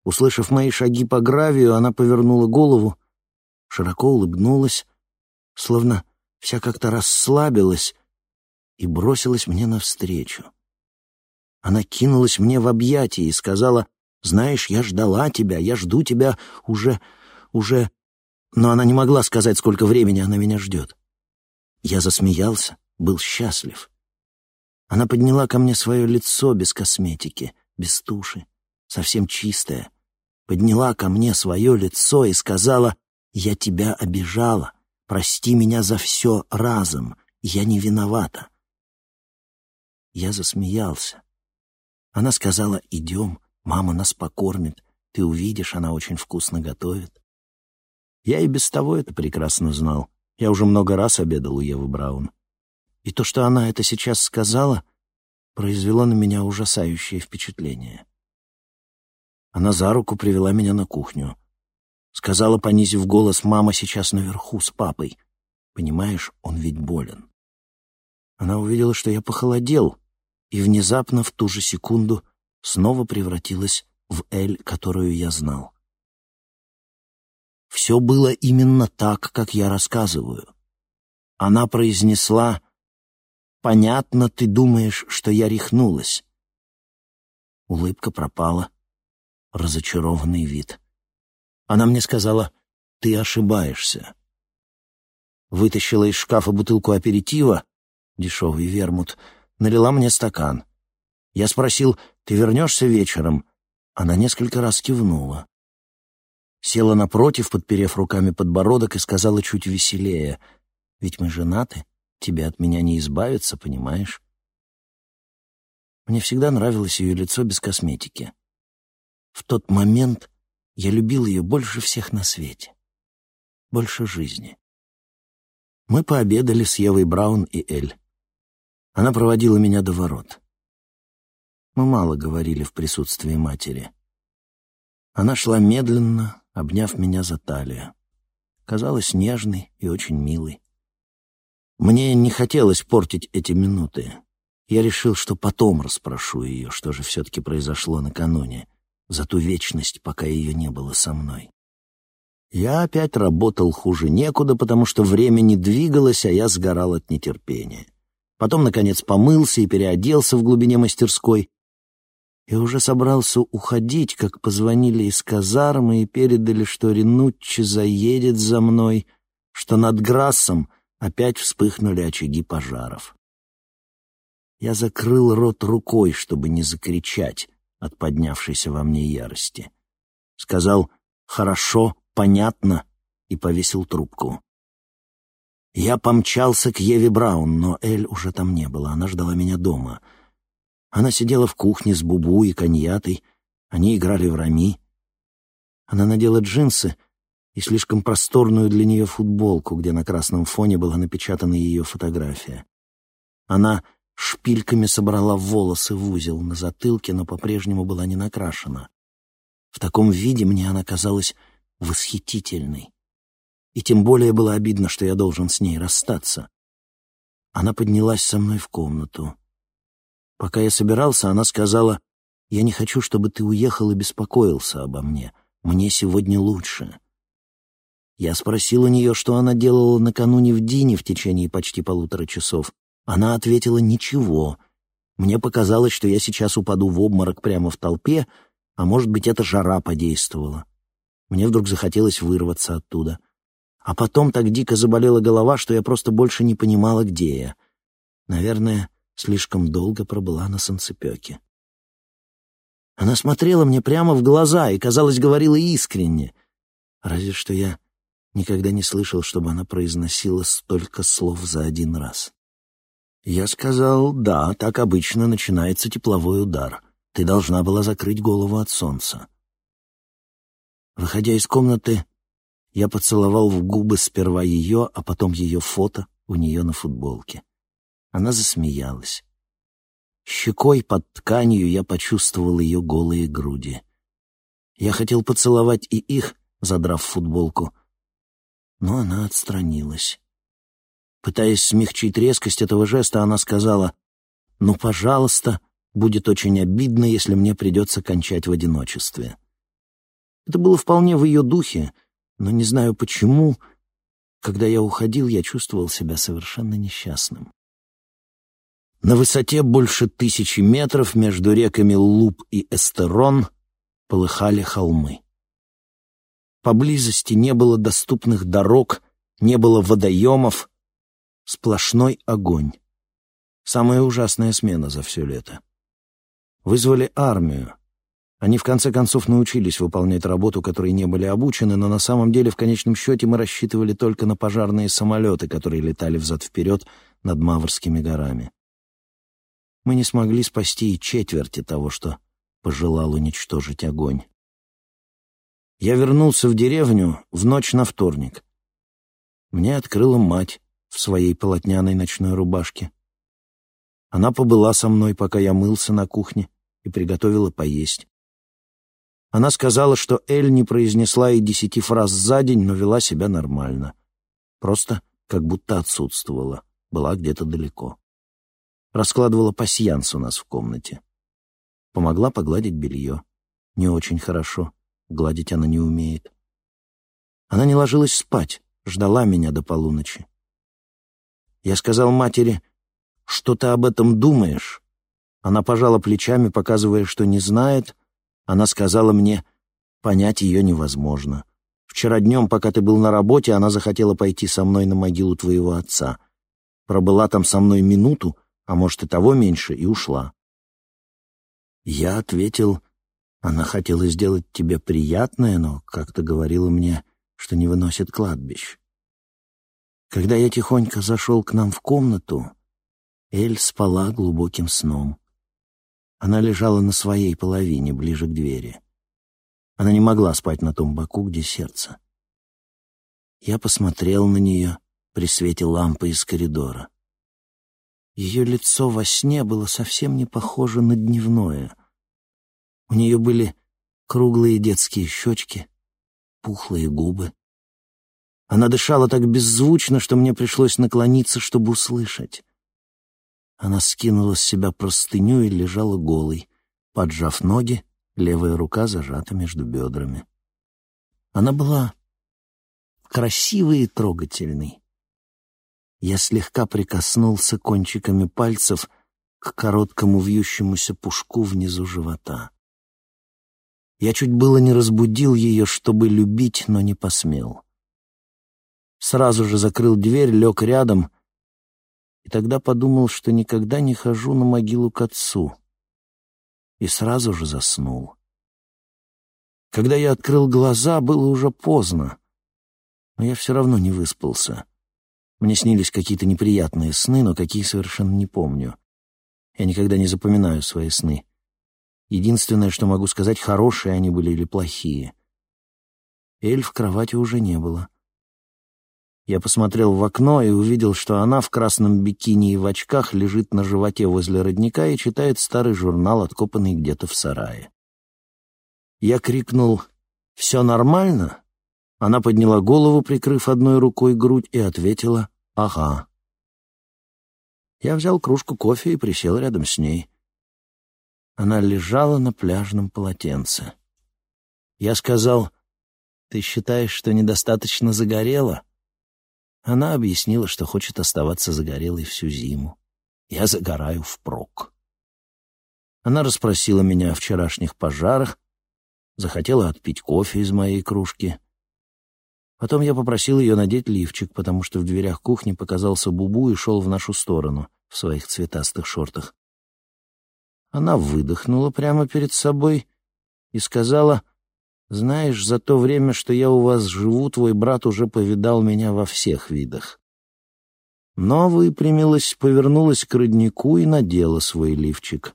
Услышав мои шаги по гравию, она повернула голову, широко улыбнулась, словно вся как-то расслабилась и бросилась мне навстречу. Она кинулась мне в объятия и сказала, «Знаешь, я ждала тебя, я жду тебя уже... уже...» Но она не могла сказать, сколько времени она меня ждет. Я засмеялся, был счастлив. Она подняла ко мне свое лицо без косметики, без туши, совсем чистое. Подняла ко мне свое лицо и сказала, «Я тебя обижала, прости меня за все разом, я не виновата». Я засмеялся. Она сказала, «Идем, мама нас покормит, ты увидишь, она очень вкусно готовит». Я и без того это прекрасно знал. Я уже много раз обедал у Евы Браун. И то, что она это сейчас сказала, произвело на меня ужасающее впечатление. Она за руку привела меня на кухню. Сказала, понизив голос, «Мама сейчас наверху с папой. Понимаешь, он ведь болен». Она увидела, что я похолодел, и внезапно в ту же секунду снова превратилась в Эль, которую я знал. Все было именно так, как я рассказываю. Она произнесла «Понятно, ты думаешь, что я рехнулась». Улыбка пропала, разочарованный вид. Она мне сказала «Ты ошибаешься». Вытащила из шкафа бутылку аперитива, дешевый вермут, налила мне стакан. Я спросил «Ты вернешься вечером?» Она несколько раз кивнула. Села напротив, подперев руками подбородок, и сказала чуть веселее. «Ведь мы женаты, тебе от меня не избавиться, понимаешь?» Мне всегда нравилось ее лицо без косметики. В тот момент я любил ее больше всех на свете. Больше жизни. Мы пообедали с Евой Браун и Эль. Она проводила меня до ворот. Мы мало говорили в присутствии матери. Она шла медленно, обняв меня за талию. Казалась нежной и очень милой. Мне не хотелось портить эти минуты. Я решил, что потом расспрошу ее, что же все-таки произошло накануне, за ту вечность, пока ее не было со мной. Я опять работал хуже некуда, потому что время не двигалось, а я сгорал от нетерпения. Потом, наконец, помылся и переоделся в глубине мастерской. и уже собрался уходить, как позвонили из казармы и передали, что Ренуччи заедет за мной, что над Грассом опять вспыхнули очаги пожаров. Я закрыл рот рукой, чтобы не закричать от поднявшейся во мне ярости. Сказал «хорошо, понятно» и повесил трубку. Я помчался к Еве Браун, но Эль уже там не было, она ждала меня дома — она сидела в кухне с Бубу и Коньятой, они играли в рами. Она надела джинсы и слишком просторную для нее футболку, где на красном фоне была напечатана ее фотография. Она шпильками собрала волосы в узел на затылке, но по-прежнему была не накрашена. В таком виде мне она казалась восхитительной. И тем более было обидно, что я должен с ней расстаться. Она поднялась со мной в комнату. Пока я собирался, она сказала, «Я не хочу, чтобы ты уехал и беспокоился обо мне. Мне сегодня лучше». Я спросил у нее, что она делала накануне в Дине в течение почти полутора часов. Она ответила «Ничего». Мне показалось, что я сейчас упаду в обморок прямо в толпе, а может быть, эта жара подействовала. Мне вдруг захотелось вырваться оттуда. А потом так дико заболела голова, что я просто больше не понимала, где я. Наверное, слишком долго пробыла на санцепёке. Она смотрела мне прямо в глаза и, казалось, говорила искренне. Разве что я никогда не слышал, чтобы она произносила столько слов за один раз. Я сказал, да, так обычно начинается тепловой удар. Ты должна была закрыть голову от солнца. Выходя из комнаты, я поцеловал в губы сперва ее, а потом ее фото у нее на футболке. Она засмеялась. Щекой под тканью я почувствовал ее голые груди. Я хотел поцеловать и их, задрав футболку, но она отстранилась. Пытаясь смягчить резкость этого жеста, она сказала, «Ну, пожалуйста, будет очень обидно, если мне придется кончать в одиночестве». Это было вполне в ее духе, но не знаю почему, когда я уходил, я чувствовал себя совершенно несчастным. На высоте больше тысячи метров между реками Луп и Эстерон полыхали холмы. Поблизости не было доступных дорог, не было водоемов, сплошной огонь. Самая ужасная смена за все лето. Вызвали армию. Они в конце концов научились выполнять работу, которой не были обучены, но на самом деле в конечном счете мы рассчитывали только на пожарные самолеты, которые летали взад-вперед над Маврскими горами мы не смогли спасти и четверти того, что пожелал уничтожить огонь. Я вернулся в деревню в ночь на вторник. Мне открыла мать в своей полотняной ночной рубашке. Она побыла со мной, пока я мылся на кухне, и приготовила поесть. Она сказала, что Эль не произнесла и десяти фраз за день, но вела себя нормально. Просто как будто отсутствовала, была где-то далеко раскладывала пасьянс у нас в комнате. Помогла погладить белье. Не очень хорошо, гладить она не умеет. Она не ложилась спать, ждала меня до полуночи. Я сказал матери, что ты об этом думаешь? Она пожала плечами, показывая, что не знает. Она сказала мне, понять ее невозможно. Вчера днем, пока ты был на работе, она захотела пойти со мной на могилу твоего отца. Пробыла там со мной минуту, а может и того меньше, и ушла. Я ответил, она хотела сделать тебе приятное, но как-то говорила мне, что не выносит кладбищ. Когда я тихонько зашел к нам в комнату, Эль спала глубоким сном. Она лежала на своей половине, ближе к двери. Она не могла спать на том боку, где сердце. Я посмотрел на нее при свете лампы из коридора. Ее лицо во сне было совсем не похоже на дневное. У нее были круглые детские щечки, пухлые губы. Она дышала так беззвучно, что мне пришлось наклониться, чтобы услышать. Она скинула с себя простыню и лежала голой, поджав ноги, левая рука зажата между бедрами. Она была красивой и трогательной. Я слегка прикоснулся кончиками пальцев к короткому вьющемуся пушку внизу живота. Я чуть было не разбудил ее, чтобы любить, но не посмел. Сразу же закрыл дверь, лег рядом и тогда подумал, что никогда не хожу на могилу к отцу. И сразу же заснул. Когда я открыл глаза, было уже поздно, но я все равно не выспался. Мне снились какие-то неприятные сны, но какие совершенно не помню. Я никогда не запоминаю свои сны. Единственное, что могу сказать, хорошие они были или плохие. Эль в кровати уже не было. Я посмотрел в окно и увидел, что она в красном бикини и в очках лежит на животе возле родника и читает старый журнал, откопанный где-то в сарае. Я крикнул «Все нормально?» Она подняла голову, прикрыв одной рукой грудь, и ответила «Ага». Я взял кружку кофе и присел рядом с ней. Она лежала на пляжном полотенце. Я сказал «Ты считаешь, что недостаточно загорела?» Она объяснила, что хочет оставаться загорелой всю зиму. Я загораю впрок. Она расспросила меня о вчерашних пожарах, захотела отпить кофе из моей кружки. Потом я попросил ее надеть лифчик, потому что в дверях кухни показался Бубу и шел в нашу сторону в своих цветастых шортах. Она выдохнула прямо перед собой и сказала, знаешь, за то время, что я у вас живу, твой брат уже повидал меня во всех видах. Но выпрямилась, повернулась к роднику и надела свой лифчик.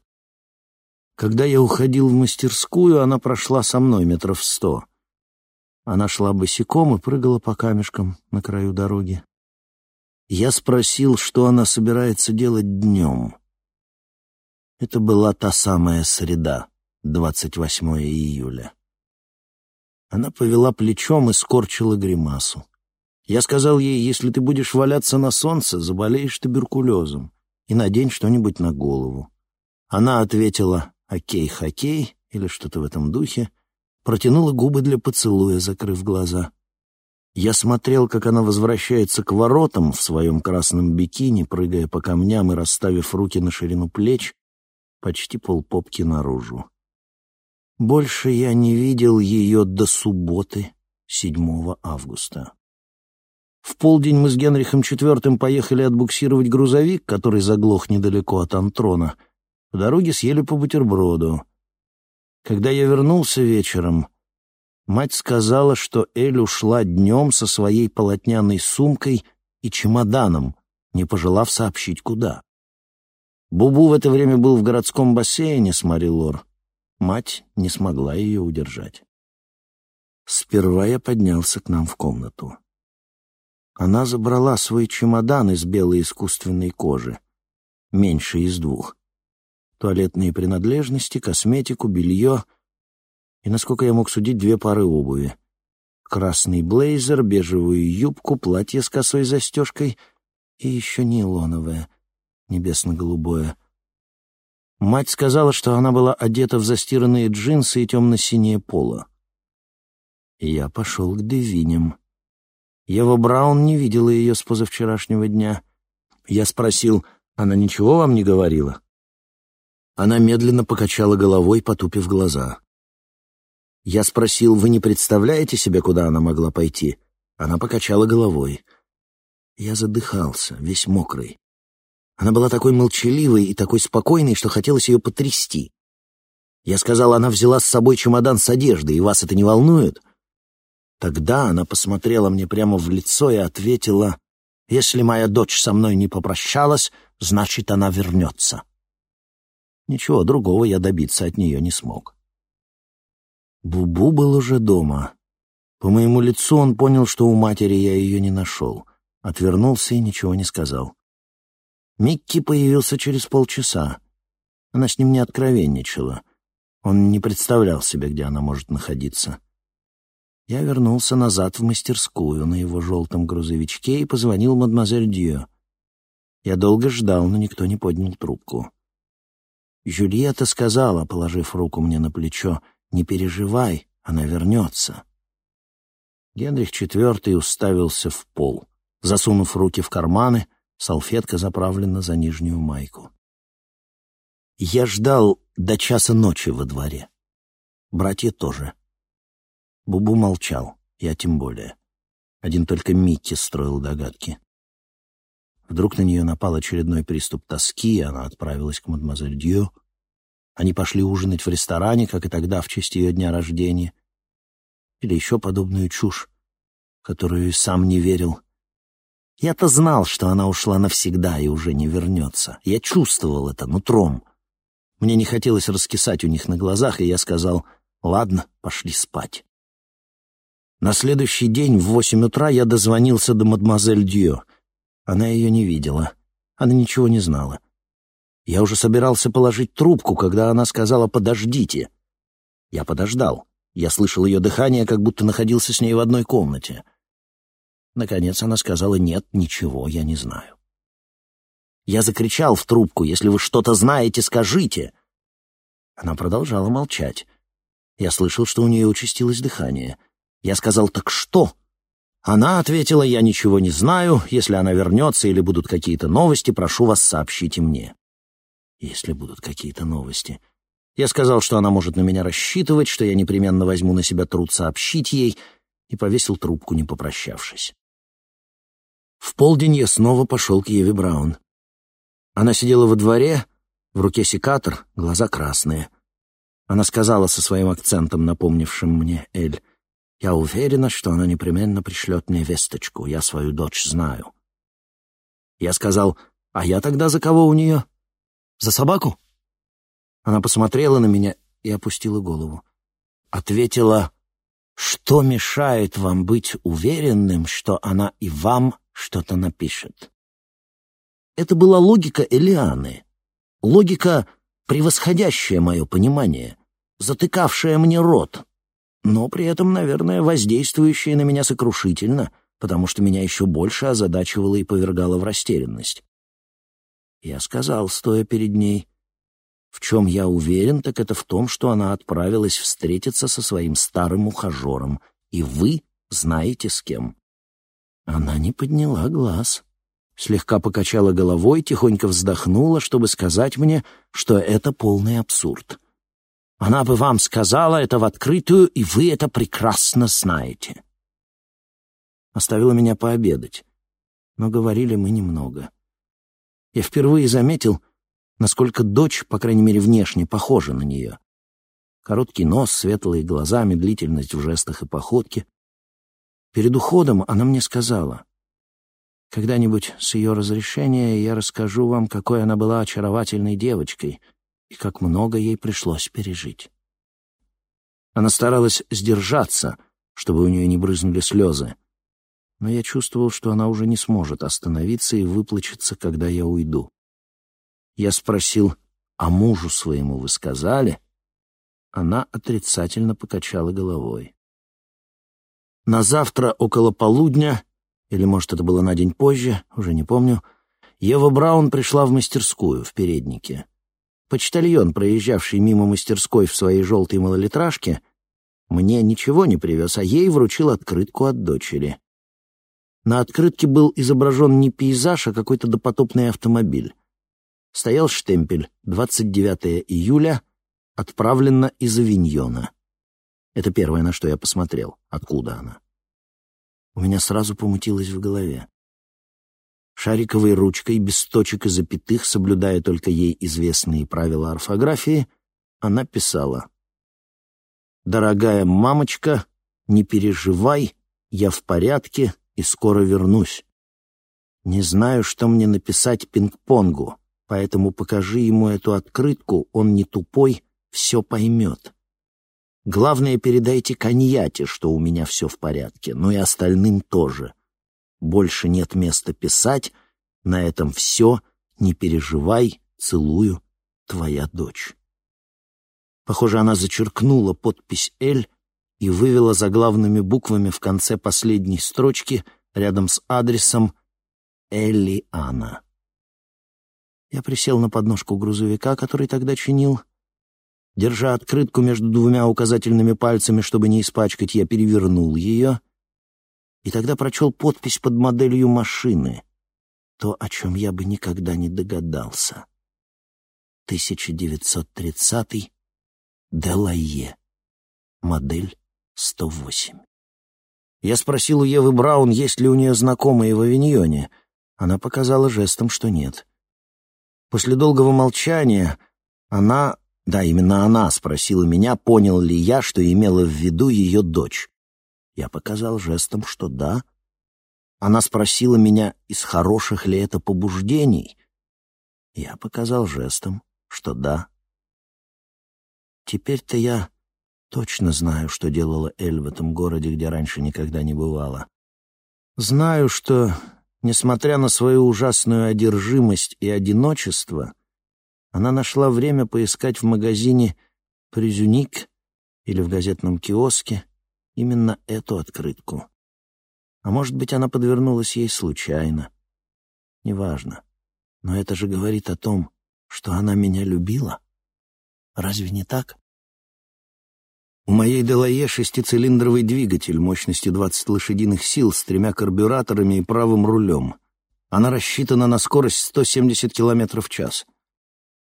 Когда я уходил в мастерскую, она прошла со мной метров сто. Она шла босиком и прыгала по камешкам на краю дороги. Я спросил, что она собирается делать днем. Это была та самая среда, 28 июля. Она повела плечом и скорчила гримасу. Я сказал ей, если ты будешь валяться на солнце, заболеешь туберкулезом, и надень что-нибудь на голову. Она ответила «Окей, хоккей» или что-то в этом духе, протянула губы для поцелуя, закрыв глаза. Я смотрел, как она возвращается к воротам в своем красном бикини, прыгая по камням и расставив руки на ширину плеч, почти полпопки наружу. Больше я не видел ее до субботы, 7 августа. В полдень мы с Генрихом IV поехали отбуксировать грузовик, который заглох недалеко от Антрона. По дороге съели по бутерброду. Когда я вернулся вечером, мать сказала, что Эль ушла днем со своей полотняной сумкой и чемоданом, не пожелав сообщить, куда. Бубу в это время был в городском бассейне с Марилор. Мать не смогла ее удержать. Сперва я поднялся к нам в комнату. Она забрала свой чемодан из белой искусственной кожи, меньше из двух. Туалетные принадлежности, косметику, белье и, насколько я мог судить, две пары обуви. Красный блейзер, бежевую юбку, платье с косой застежкой и еще нейлоновое, небесно-голубое — Мать сказала, что она была одета в застиранные джинсы и темно-синее поло. Я пошел к Девиням. Ева Браун не видела ее с позавчерашнего дня. Я спросил, она ничего вам не говорила? Она медленно покачала головой, потупив глаза. Я спросил, вы не представляете себе, куда она могла пойти? Она покачала головой. Я задыхался, весь мокрый. Она была такой молчаливой и такой спокойной, что хотелось ее потрясти. Я сказал, она взяла с собой чемодан с одеждой, и вас это не волнует? Тогда она посмотрела мне прямо в лицо и ответила, «Если моя дочь со мной не попрощалась, значит, она вернется». Ничего другого я добиться от нее не смог. Бубу был уже дома. По моему лицу он понял, что у матери я ее не нашел. Отвернулся и ничего не сказал. Микки появился через полчаса. Она с ним не откровенничала. Он не представлял себе, где она может находиться. Я вернулся назад в мастерскую на его желтом грузовичке и позвонил мадемуазель Дьё. Я долго ждал, но никто не поднял трубку. Жюльетта сказала, положив руку мне на плечо, «Не переживай, она вернется». Генрих IV уставился в пол, засунув руки в карманы — Салфетка заправлена за нижнюю майку. Я ждал до часа ночи во дворе. Братья тоже. Бубу молчал, я тем более. Один только Микки строил догадки. Вдруг на нее напал очередной приступ тоски, и она отправилась к мадемуазель Дью. Они пошли ужинать в ресторане, как и тогда, в честь ее дня рождения. Или еще подобную чушь, которую сам не верил. Я-то знал, что она ушла навсегда и уже не вернется. Я чувствовал это нутром. Мне не хотелось раскисать у них на глазах, и я сказал, «Ладно, пошли спать». На следующий день в восемь утра я дозвонился до мадемуазель Дьё. Она ее не видела. Она ничего не знала. Я уже собирался положить трубку, когда она сказала «подождите». Я подождал. Я слышал ее дыхание, как будто находился с ней в одной комнате. Наконец она сказала «нет, ничего, я не знаю». Я закричал в трубку «если вы что-то знаете, скажите». Она продолжала молчать. Я слышал, что у нее участилось дыхание. Я сказал, так что? Она ответила, я ничего не знаю. Если она вернется или будут какие-то новости, прошу вас, сообщите мне. Если будут какие-то новости. Я сказал, что она может на меня рассчитывать, что я непременно возьму на себя труд сообщить ей, и повесил трубку, не попрощавшись. В полдень я снова пошел к Еве Браун. Она сидела во дворе, в руке секатор, глаза красные. Она сказала со своим акцентом, напомнившим мне Эль, я уверена, что она непременно пришлет мне весточку. Я свою дочь знаю. Я сказал, а я тогда за кого у нее? За собаку? Она посмотрела на меня и опустила голову. Ответила, что мешает вам быть уверенным, что она и вам что-то напишет? Это была логика Элианы. Логика, превосходящая мое понимание, затыкавшая мне рот, но при этом, наверное, воздействующее на меня сокрушительно, потому что меня еще больше озадачивало и повергало в растерянность. Я сказал, стоя перед ней, в чем я уверен, так это в том, что она отправилась встретиться со своим старым ухажером, и вы знаете с кем. Она не подняла глаз, слегка покачала головой, тихонько вздохнула, чтобы сказать мне, что это полный абсурд. Она бы вам сказала это в открытую, и вы это прекрасно знаете. Оставила меня пообедать, но говорили мы немного. Я впервые заметил, насколько дочь, по крайней мере внешне, похожа на нее. Короткий нос, светлые глаза, медлительность в жестах и походке. Перед уходом она мне сказала, «Когда-нибудь с ее разрешения я расскажу вам, какой она была очаровательной девочкой — и как много ей пришлось пережить. Она старалась сдержаться, чтобы у нее не брызнули слезы, но я чувствовал, что она уже не сможет остановиться и выплачется, когда я уйду. Я спросил, а мужу своему вы сказали? Она отрицательно покачала головой. На завтра около полудня, или, может, это было на день позже, уже не помню, Ева Браун пришла в мастерскую в переднике. Почтальон, проезжавший мимо мастерской в своей желтой малолитражке, мне ничего не привез, а ей вручил открытку от дочери. На открытке был изображен не пейзаж, а какой-то допотопный автомобиль. Стоял штемпель «29 июля», отправлено из Авиньона. Это первое, на что я посмотрел. Откуда она? У меня сразу помутилось в голове. Шариковой ручкой, без точек и запятых, соблюдая только ей известные правила орфографии, она писала «Дорогая мамочка, не переживай, я в порядке и скоро вернусь. Не знаю, что мне написать пинг-понгу, поэтому покажи ему эту открытку, он не тупой, все поймет. Главное, передайте Коньяте, что у меня все в порядке, но и остальным тоже. Больше нет места писать. На этом все. Не переживай. Целую. Твоя дочь. Похоже, она зачеркнула подпись «Л» и вывела заглавными буквами в конце последней строчки рядом с адресом «Элли Анна». Я присел на подножку грузовика, который тогда чинил. Держа открытку между двумя указательными пальцами, чтобы не испачкать, я перевернул ее и тогда прочел подпись под моделью машины, то, о чем я бы никогда не догадался. 1930 Делайе, модель 108. Я спросил у Евы Браун, есть ли у нее знакомые в Авиньоне. Она показала жестом, что нет. После долгого молчания она, да, именно она спросила меня, понял ли я, что имела в виду ее дочь. Я показал жестом, что да. Она спросила меня, из хороших ли это побуждений. Я показал жестом, что да. Теперь-то я Точно знаю, что делала Эль в этом городе, где раньше никогда не бывала. Знаю, что, несмотря на свою ужасную одержимость и одиночество, она нашла время поискать в магазине «Призюник» или в газетном киоске именно эту открытку. А может быть, она подвернулась ей случайно. Неважно. Но это же говорит о том, что она меня любила. Разве не так? У моей Делае шестицилиндровый двигатель мощностью 20 лошадиных сил с тремя карбюраторами и правым рулем. Она рассчитана на скорость 170 км в час.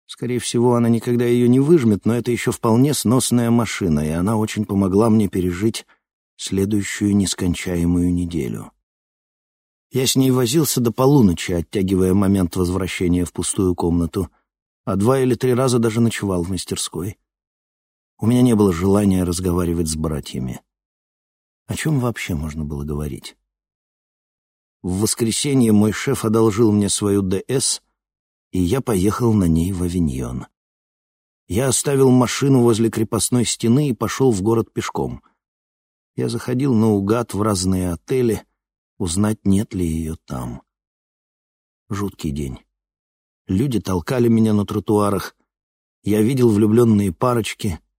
Скорее всего, она никогда ее не выжмет, но это еще вполне сносная машина, и она очень помогла мне пережить следующую нескончаемую неделю. Я с ней возился до полуночи, оттягивая момент возвращения в пустую комнату, а два или три раза даже ночевал в мастерской. У меня не было желания разговаривать с братьями. О чем вообще можно было говорить? В воскресенье мой шеф одолжил мне свою ДС, и я поехал на ней в Авиньон. Я оставил машину возле крепостной стены и пошел в город пешком. Я заходил наугад в разные отели, узнать, нет ли ее там. Жуткий день. Люди толкали меня на тротуарах. Я видел влюбленные парочки —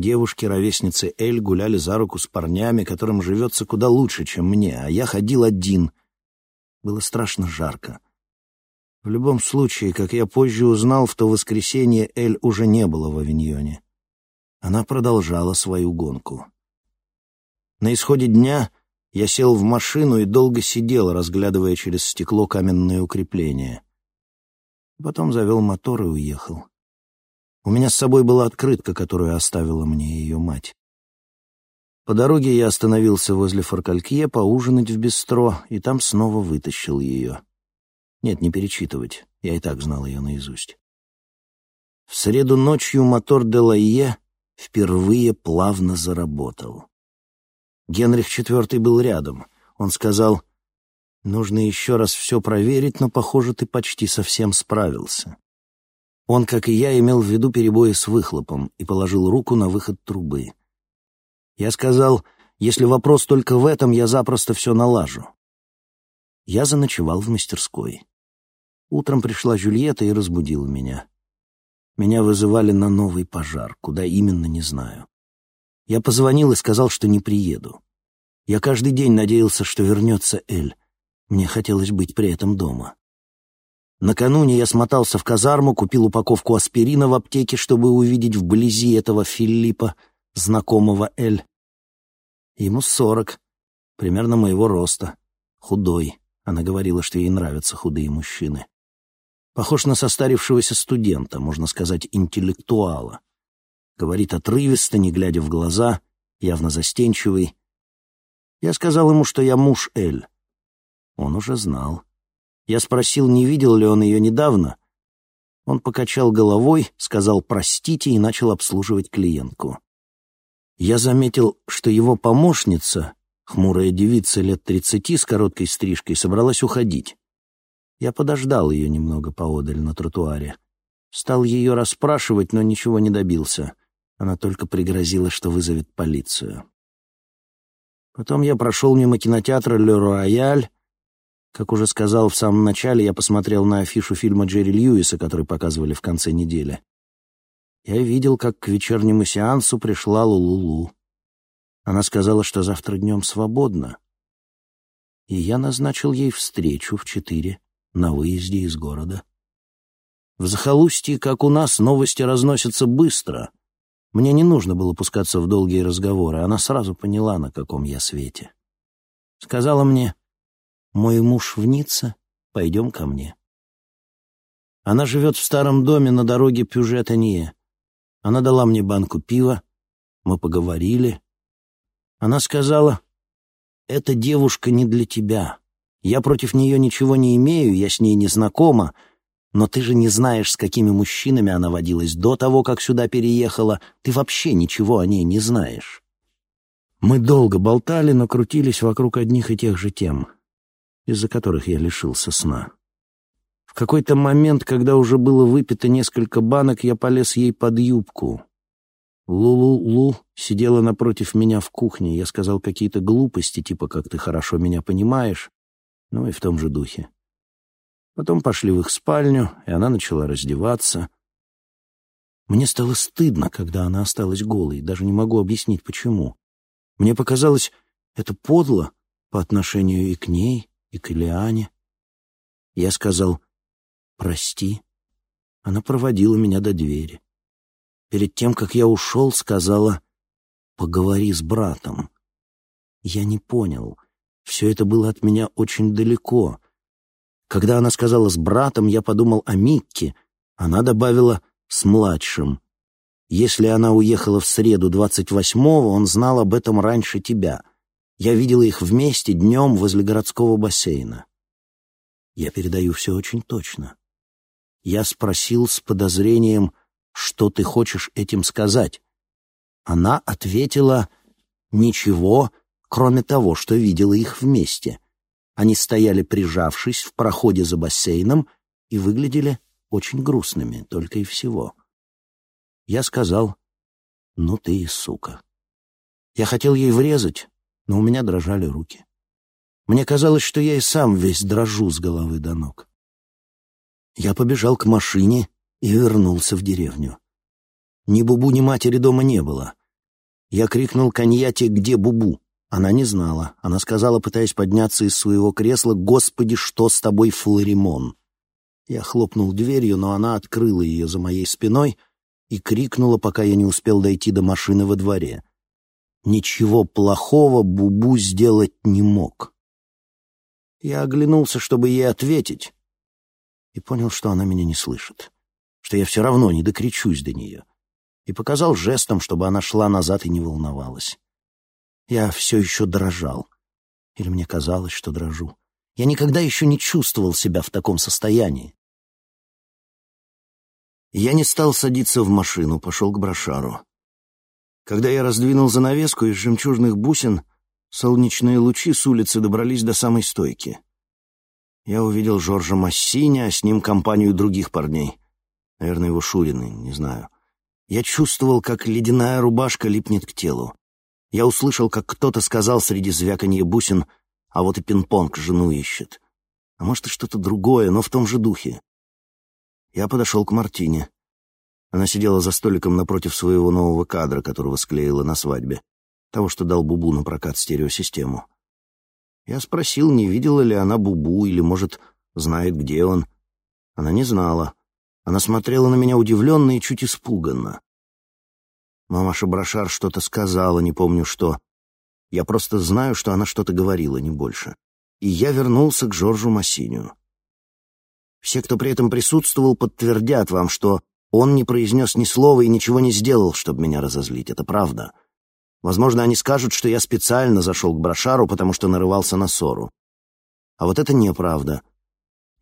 Девушки, ровесницы Эль, гуляли за руку с парнями, которым живется куда лучше, чем мне, а я ходил один. Было страшно жарко. В любом случае, как я позже узнал, в то воскресенье Эль уже не было в Авиньоне. Она продолжала свою гонку. На исходе дня я сел в машину и долго сидел, разглядывая через стекло каменные укрепления. Потом завел мотор и уехал. У меня с собой была открытка, которую оставила мне ее мать. По дороге я остановился возле Фаркалькье поужинать в бистро, и там снова вытащил ее. Нет, не перечитывать, я и так знал ее наизусть. В среду ночью мотор Делайе впервые плавно заработал. Генрих IV был рядом. Он сказал, «Нужно еще раз все проверить, но, похоже, ты почти совсем справился». Он, как и я, имел в виду перебои с выхлопом и положил руку на выход трубы. Я сказал, если вопрос только в этом, я запросто все налажу. Я заночевал в мастерской. Утром пришла Жюльетта и разбудила меня. Меня вызывали на новый пожар, куда именно, не знаю. Я позвонил и сказал, что не приеду. Я каждый день надеялся, что вернется Эль. Мне хотелось быть при этом дома. Накануне я смотался в казарму, купил упаковку аспирина в аптеке, чтобы увидеть вблизи этого Филиппа, знакомого Эль. Ему сорок, примерно моего роста, худой. Она говорила, что ей нравятся худые мужчины. Похож на состарившегося студента, можно сказать, интеллектуала. Говорит отрывисто, не глядя в глаза, явно застенчивый. Я сказал ему, что я муж Эль. Он уже знал. Я спросил, не видел ли он ее недавно. Он покачал головой, сказал «простите» и начал обслуживать клиентку. Я заметил, что его помощница, хмурая девица лет тридцати с короткой стрижкой, собралась уходить. Я подождал ее немного поодаль на тротуаре. Стал ее расспрашивать, но ничего не добился. Она только пригрозила, что вызовет полицию. Потом я прошел мимо кинотеатра «Ле Рояль», как уже сказал в самом начале, я посмотрел на афишу фильма Джерри Льюиса, который показывали в конце недели. Я видел, как к вечернему сеансу пришла Лулулу. Она сказала, что завтра днем свободна. И я назначил ей встречу в четыре на выезде из города. В захолустье, как у нас, новости разносятся быстро. Мне не нужно было пускаться в долгие разговоры, она сразу поняла, на каком я свете. Сказала мне, мой муж в Ницце, пойдем ко мне. Она живет в старом доме на дороге Пюжет-Анье. Она дала мне банку пива, мы поговорили. Она сказала, «Эта девушка не для тебя. Я против нее ничего не имею, я с ней не знакома, но ты же не знаешь, с какими мужчинами она водилась до того, как сюда переехала. Ты вообще ничего о ней не знаешь». Мы долго болтали, но крутились вокруг одних и тех же тем, из-за которых я лишился сна. В какой-то момент, когда уже было выпито несколько банок, я полез ей под юбку. Лу-лу-лу сидела напротив меня в кухне. Я сказал какие-то глупости, типа «как ты хорошо меня понимаешь», ну и в том же духе. Потом пошли в их спальню, и она начала раздеваться. Мне стало стыдно, когда она осталась голой, даже не могу объяснить, почему. Мне показалось, это подло по отношению и к ней, и к Ильяне. Я сказал «Прости». Она проводила меня до двери. Перед тем, как я ушел, сказала «Поговори с братом». Я не понял. Все это было от меня очень далеко. Когда она сказала «с братом», я подумал о Микке. Она добавила «с младшим». Если она уехала в среду двадцать восьмого, он знал об этом раньше тебя. Я видела их вместе днем возле городского бассейна. Я передаю все очень точно. Я спросил с подозрением, что ты хочешь этим сказать. Она ответила, ничего, кроме того, что видела их вместе. Они стояли прижавшись в проходе за бассейном и выглядели очень грустными, только и всего. Я сказал, ну ты и сука. Я хотел ей врезать, но у меня дрожали руки. Мне казалось, что я и сам весь дрожу с головы до ног. Я побежал к машине и вернулся в деревню. Ни Бубу, ни матери дома не было. Я крикнул Каньяте «Где Бубу?». Она не знала. Она сказала, пытаясь подняться из своего кресла, «Господи, что с тобой, Флоримон?» Я хлопнул дверью, но она открыла ее за моей спиной и крикнула, пока я не успел дойти до машины во дворе. Ничего плохого Бубу сделать не мог. Я оглянулся, чтобы ей ответить, и понял, что она меня не слышит, что я все равно не докричусь до нее, и показал жестом, чтобы она шла назад и не волновалась. Я все еще дрожал. Или мне казалось, что дрожу. Я никогда еще не чувствовал себя в таком состоянии. Я не стал садиться в машину, пошел к брошару. Когда я раздвинул занавеску из жемчужных бусин, солнечные лучи с улицы добрались до самой стойки. Я увидел Жоржа Массини, а с ним компанию других парней. Наверное, его Шурины, не знаю. Я чувствовал, как ледяная рубашка липнет к телу. Я услышал, как кто-то сказал среди звяканья бусин, а вот и пинг-понг жену ищет. А может, и что-то другое, но в том же духе. Я подошел к Мартине. Она сидела за столиком напротив своего нового кадра, которого склеила на свадьбе, того, что дал Бубу на прокат стереосистему. Я спросил, не видела ли она Бубу или, может, знает, где он. Она не знала. Она смотрела на меня удивленно и чуть испуганно. Мамаша Брошар что-то сказала, не помню что. Я просто знаю, что она что-то говорила, не больше. И я вернулся к Жоржу Массиню. Все, кто при этом присутствовал, подтвердят вам, что он не произнес ни слова и ничего не сделал, чтобы меня разозлить. Это правда. Возможно, они скажут, что я специально зашел к Брошару, потому что нарывался на ссору. А вот это неправда.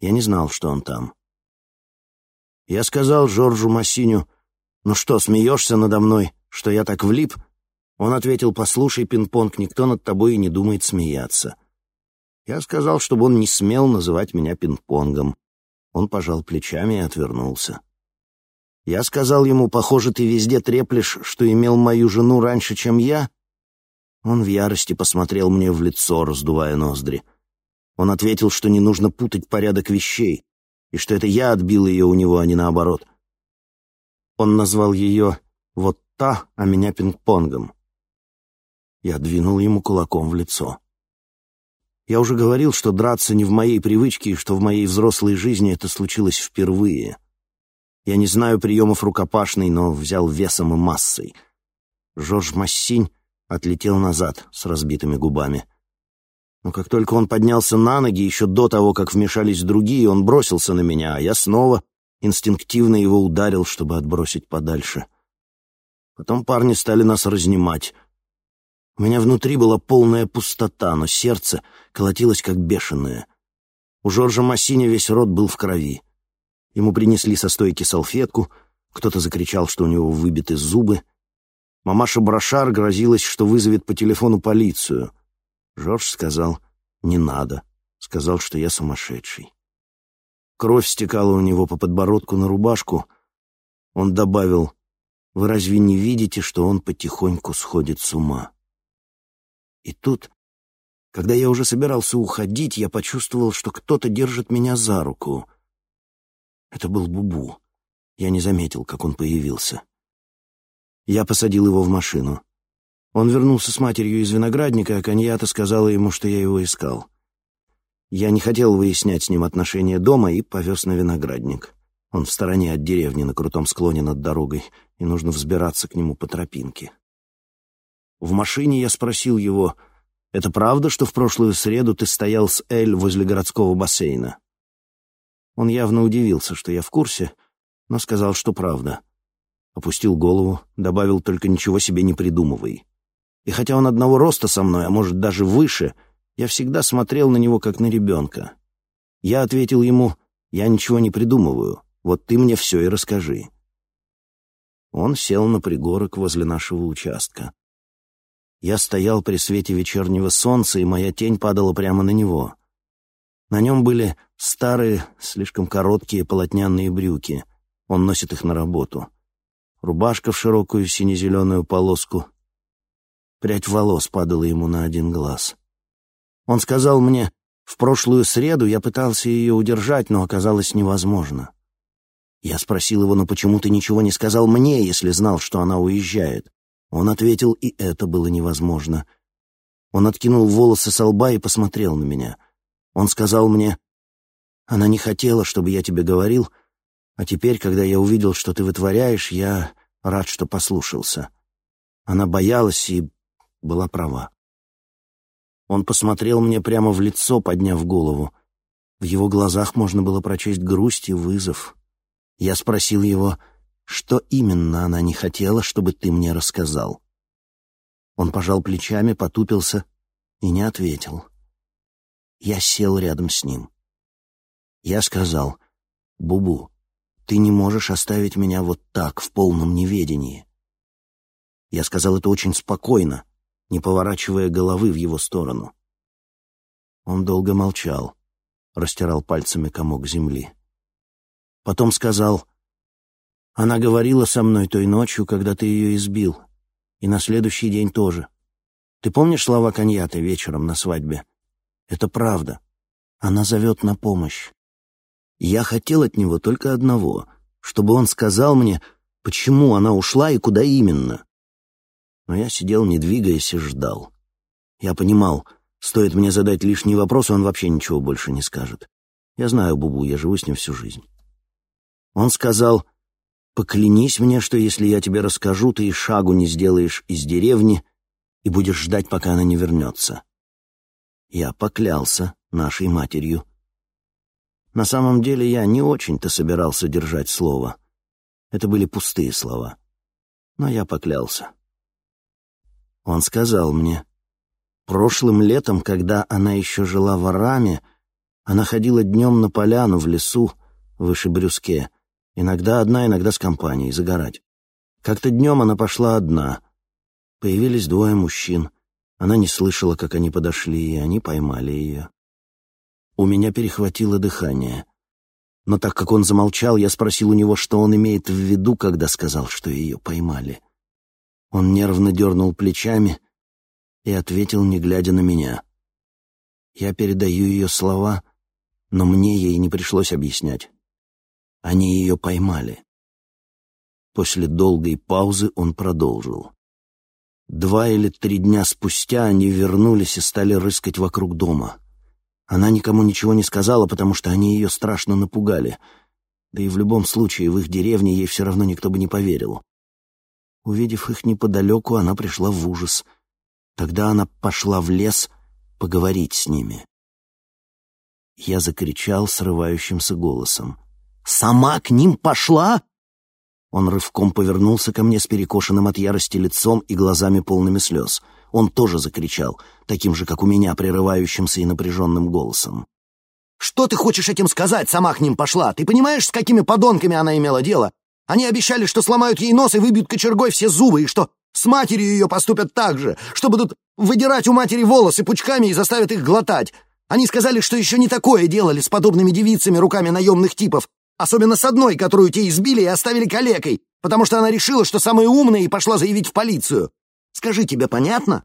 Я не знал, что он там. Я сказал Жоржу Массиню, «Ну что, смеешься надо мной, что я так влип?» Он ответил, «Послушай, пинг-понг, никто над тобой и не думает смеяться». Я сказал, чтобы он не смел называть меня пинг-понгом. Он пожал плечами и отвернулся. Я сказал ему, похоже, ты везде треплешь, что имел мою жену раньше, чем я. Он в ярости посмотрел мне в лицо, раздувая ноздри. Он ответил, что не нужно путать порядок вещей, и что это я отбил ее у него, а не наоборот. Он назвал ее «вот та», а меня пинг-понгом. Я двинул ему кулаком в лицо. Я уже говорил, что драться не в моей привычке, и что в моей взрослой жизни это случилось впервые — я не знаю приемов рукопашной, но взял весом и массой. Жорж Массинь отлетел назад с разбитыми губами. Но как только он поднялся на ноги, еще до того, как вмешались другие, он бросился на меня, а я снова инстинктивно его ударил, чтобы отбросить подальше. Потом парни стали нас разнимать. У меня внутри была полная пустота, но сердце колотилось как бешеное. У Жоржа Массини весь рот был в крови. Ему принесли со стойки салфетку, кто-то закричал, что у него выбиты зубы. Мамаша Брошар грозилась, что вызовет по телефону полицию. Жорж сказал «не надо», сказал, что я сумасшедший. Кровь стекала у него по подбородку на рубашку. Он добавил, «Вы разве не видите, что он потихоньку сходит с ума?» И тут, когда я уже собирался уходить, я почувствовал, что кто-то держит меня за руку. Это был Бубу. Я не заметил, как он появился. Я посадил его в машину. Он вернулся с матерью из виноградника, а Каньята сказала ему, что я его искал. Я не хотел выяснять с ним отношения дома и повез на виноградник. Он в стороне от деревни на крутом склоне над дорогой, и нужно взбираться к нему по тропинке. В машине я спросил его, «Это правда, что в прошлую среду ты стоял с Эль возле городского бассейна?» Он явно удивился, что я в курсе, но сказал, что правда. Опустил голову, добавил только «ничего себе не придумывай». И хотя он одного роста со мной, а может даже выше — я всегда смотрел на него, как на ребенка. Я ответил ему, «Я ничего не придумываю, вот ты мне все и расскажи». Он сел на пригорок возле нашего участка. Я стоял при свете вечернего солнца, и моя тень падала прямо на него. На нем были старые, слишком короткие полотняные брюки. Он носит их на работу. Рубашка в широкую сине-зеленую полоску. Прядь волос падала ему на один глаз. Он сказал мне, в прошлую среду я пытался ее удержать, но оказалось невозможно. Я спросил его, ну почему ты ничего не сказал мне, если знал, что она уезжает? Он ответил, и это было невозможно. Он откинул волосы со лба и посмотрел на меня. Он сказал мне, она не хотела, чтобы я тебе говорил, а теперь, когда я увидел, что ты вытворяешь, я рад, что послушался. Она боялась и была права. Он посмотрел мне прямо в лицо, подняв голову. В его глазах можно было прочесть грусть и вызов. Я спросил его, что именно она не хотела, чтобы ты мне рассказал. Он пожал плечами, потупился и не ответил. Я сел рядом с ним. Я сказал, «Бубу, ты не можешь оставить меня вот так, в полном неведении». Я сказал это очень спокойно, не поворачивая головы в его сторону. Он долго молчал, растирал пальцами комок земли. Потом сказал, «Она говорила со мной той ночью, когда ты ее избил, и на следующий день тоже. Ты помнишь слова Каньяты вечером на свадьбе? Это правда. Она зовет на помощь. Я хотел от него только одного, чтобы он сказал мне, почему она ушла и куда именно. Но я сидел, не двигаясь, и ждал. Я понимал, стоит мне задать лишний вопрос, он вообще ничего больше не скажет. Я знаю Бубу, я живу с ним всю жизнь. Он сказал, «Поклянись мне, что если я тебе расскажу, ты и шагу не сделаешь из деревни и будешь ждать, пока она не вернется». Я поклялся нашей матерью. На самом деле я не очень-то собирался держать слово. Это были пустые слова. Но я поклялся. Он сказал мне, прошлым летом, когда она еще жила в Араме, она ходила днем на поляну в лесу выше Брюске, иногда одна, иногда с компанией, загорать. Как-то днем она пошла одна. Появились двое мужчин. Она не слышала, как они подошли, и они поймали ее. У меня перехватило дыхание. Но так как он замолчал, я спросил у него, что он имеет в виду, когда сказал, что ее поймали. Он нервно дернул плечами и ответил, не глядя на меня. Я передаю ее слова, но мне ей не пришлось объяснять. Они ее поймали. После долгой паузы он продолжил. Два или три дня спустя они вернулись и стали рыскать вокруг дома. Она никому ничего не сказала, потому что они ее страшно напугали. Да и в любом случае в их деревне ей все равно никто бы не поверил. Увидев их неподалеку, она пришла в ужас. Тогда она пошла в лес поговорить с ними. Я закричал срывающимся голосом. Сама к ним пошла?» Он рывком повернулся ко мне с перекошенным от ярости лицом и глазами полными слез. Он тоже закричал, таким же, как у меня, прерывающимся и напряженным голосом. «Что ты хочешь этим сказать? Сама к ним пошла. Ты понимаешь, с какими подонками она имела дело? Они обещали, что сломают ей нос и выбьют кочергой все зубы, и что с матерью ее поступят так же, что будут выдирать у матери волосы пучками и заставят их глотать. Они сказали, что еще не такое делали с подобными девицами руками наемных типов, особенно с одной, которую те избили и оставили калекой, потому что она решила, что самая умная и пошла заявить в полицию. Скажи, тебе понятно?»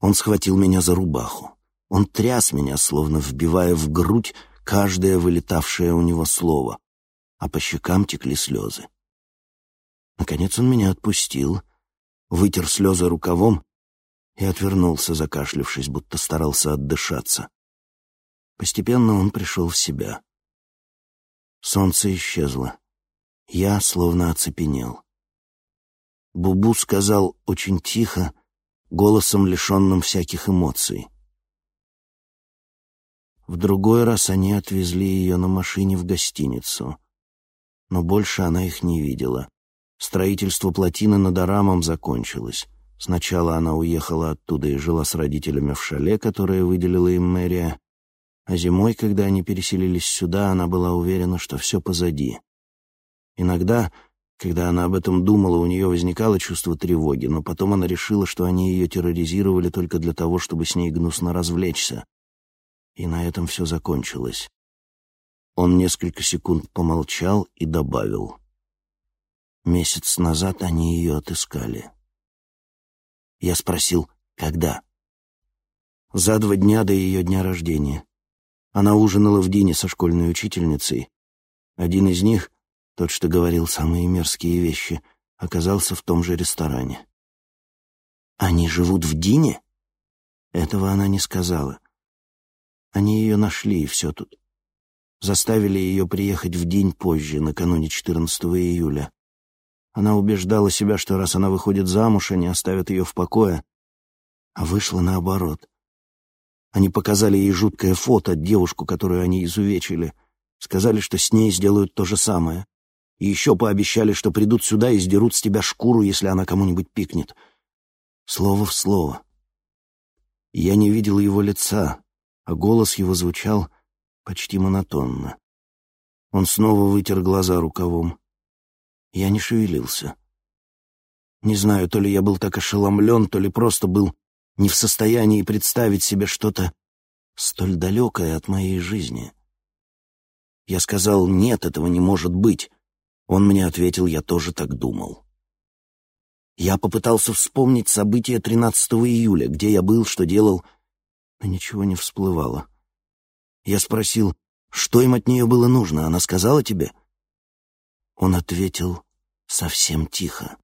Он схватил меня за рубаху. Он тряс меня, словно вбивая в грудь каждое вылетавшее у него слово, а по щекам текли слезы. Наконец он меня отпустил, вытер слезы рукавом и отвернулся, закашлившись, будто старался отдышаться. Постепенно он пришел в себя. Солнце исчезло. Я словно оцепенел. Бубу сказал очень тихо, голосом, лишенным всяких эмоций. В другой раз они отвезли ее на машине в гостиницу. Но больше она их не видела. Строительство плотины над Арамом закончилось. Сначала она уехала оттуда и жила с родителями в шале, которое выделила им мэрия. А зимой, когда они переселились сюда, она была уверена, что все позади. Иногда, когда она об этом думала, у нее возникало чувство тревоги, но потом она решила, что они ее терроризировали только для того, чтобы с ней гнусно развлечься. И на этом все закончилось. Он несколько секунд помолчал и добавил. Месяц назад они ее отыскали. Я спросил, когда? За два дня до ее дня рождения. Она ужинала в Дине со школьной учительницей. Один из них, тот, что говорил самые мерзкие вещи, оказался в том же ресторане. «Они живут в Дине?» Этого она не сказала. Они ее нашли, и все тут. Заставили ее приехать в день позже, накануне 14 июля. Она убеждала себя, что раз она выходит замуж, они оставят ее в покое. А вышло наоборот. Они показали ей жуткое фото, девушку, которую они изувечили. Сказали, что с ней сделают то же самое. И еще пообещали, что придут сюда и сдерут с тебя шкуру, если она кому-нибудь пикнет. Слово в слово. Я не видел его лица, а голос его звучал почти монотонно. Он снова вытер глаза рукавом. Я не шевелился. Не знаю, то ли я был так ошеломлен, то ли просто был не в состоянии представить себе что-то столь далекое от моей жизни. Я сказал, нет, этого не может быть. Он мне ответил, я тоже так думал. Я попытался вспомнить события 13 июля, где я был, что делал, но ничего не всплывало. Я спросил, что им от нее было нужно, она сказала тебе? Он ответил совсем тихо.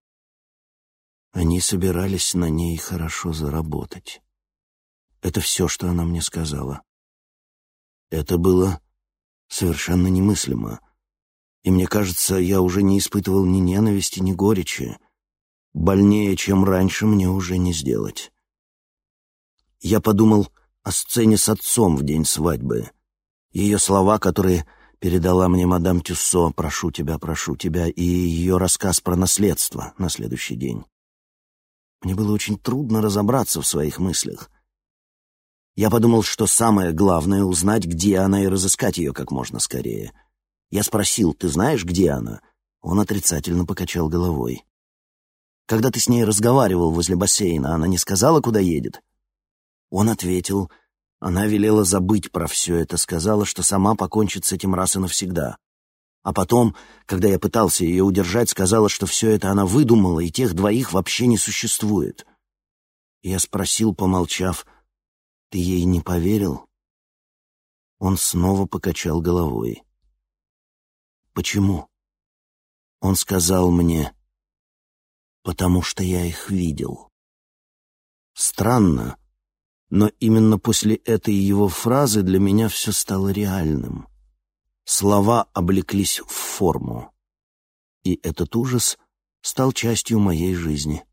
Они собирались на ней хорошо заработать. Это все, что она мне сказала. Это было совершенно немыслимо. И мне кажется, я уже не испытывал ни ненависти, ни горечи. Больнее, чем раньше, мне уже не сделать. Я подумал о сцене с отцом в день свадьбы. Ее слова, которые передала мне мадам Тюссо «Прошу тебя, прошу тебя» и ее рассказ про наследство на следующий день. Мне было очень трудно разобраться в своих мыслях. Я подумал, что самое главное — узнать, где она, и разыскать ее как можно скорее. Я спросил, ты знаешь, где она? Он отрицательно покачал головой. Когда ты с ней разговаривал возле бассейна, она не сказала, куда едет? Он ответил — она велела забыть про все это, сказала, что сама покончит с этим раз и навсегда. А потом, когда я пытался ее удержать, сказала, что все это она выдумала, и тех двоих вообще не существует. Я спросил, помолчав, «Ты ей не поверил?» Он снова покачал головой. «Почему?» Он сказал мне, «Потому что я их видел». Странно, но именно после этой его фразы для меня все стало реальным. Слова облеклись в форму. И этот ужас стал частью моей жизни.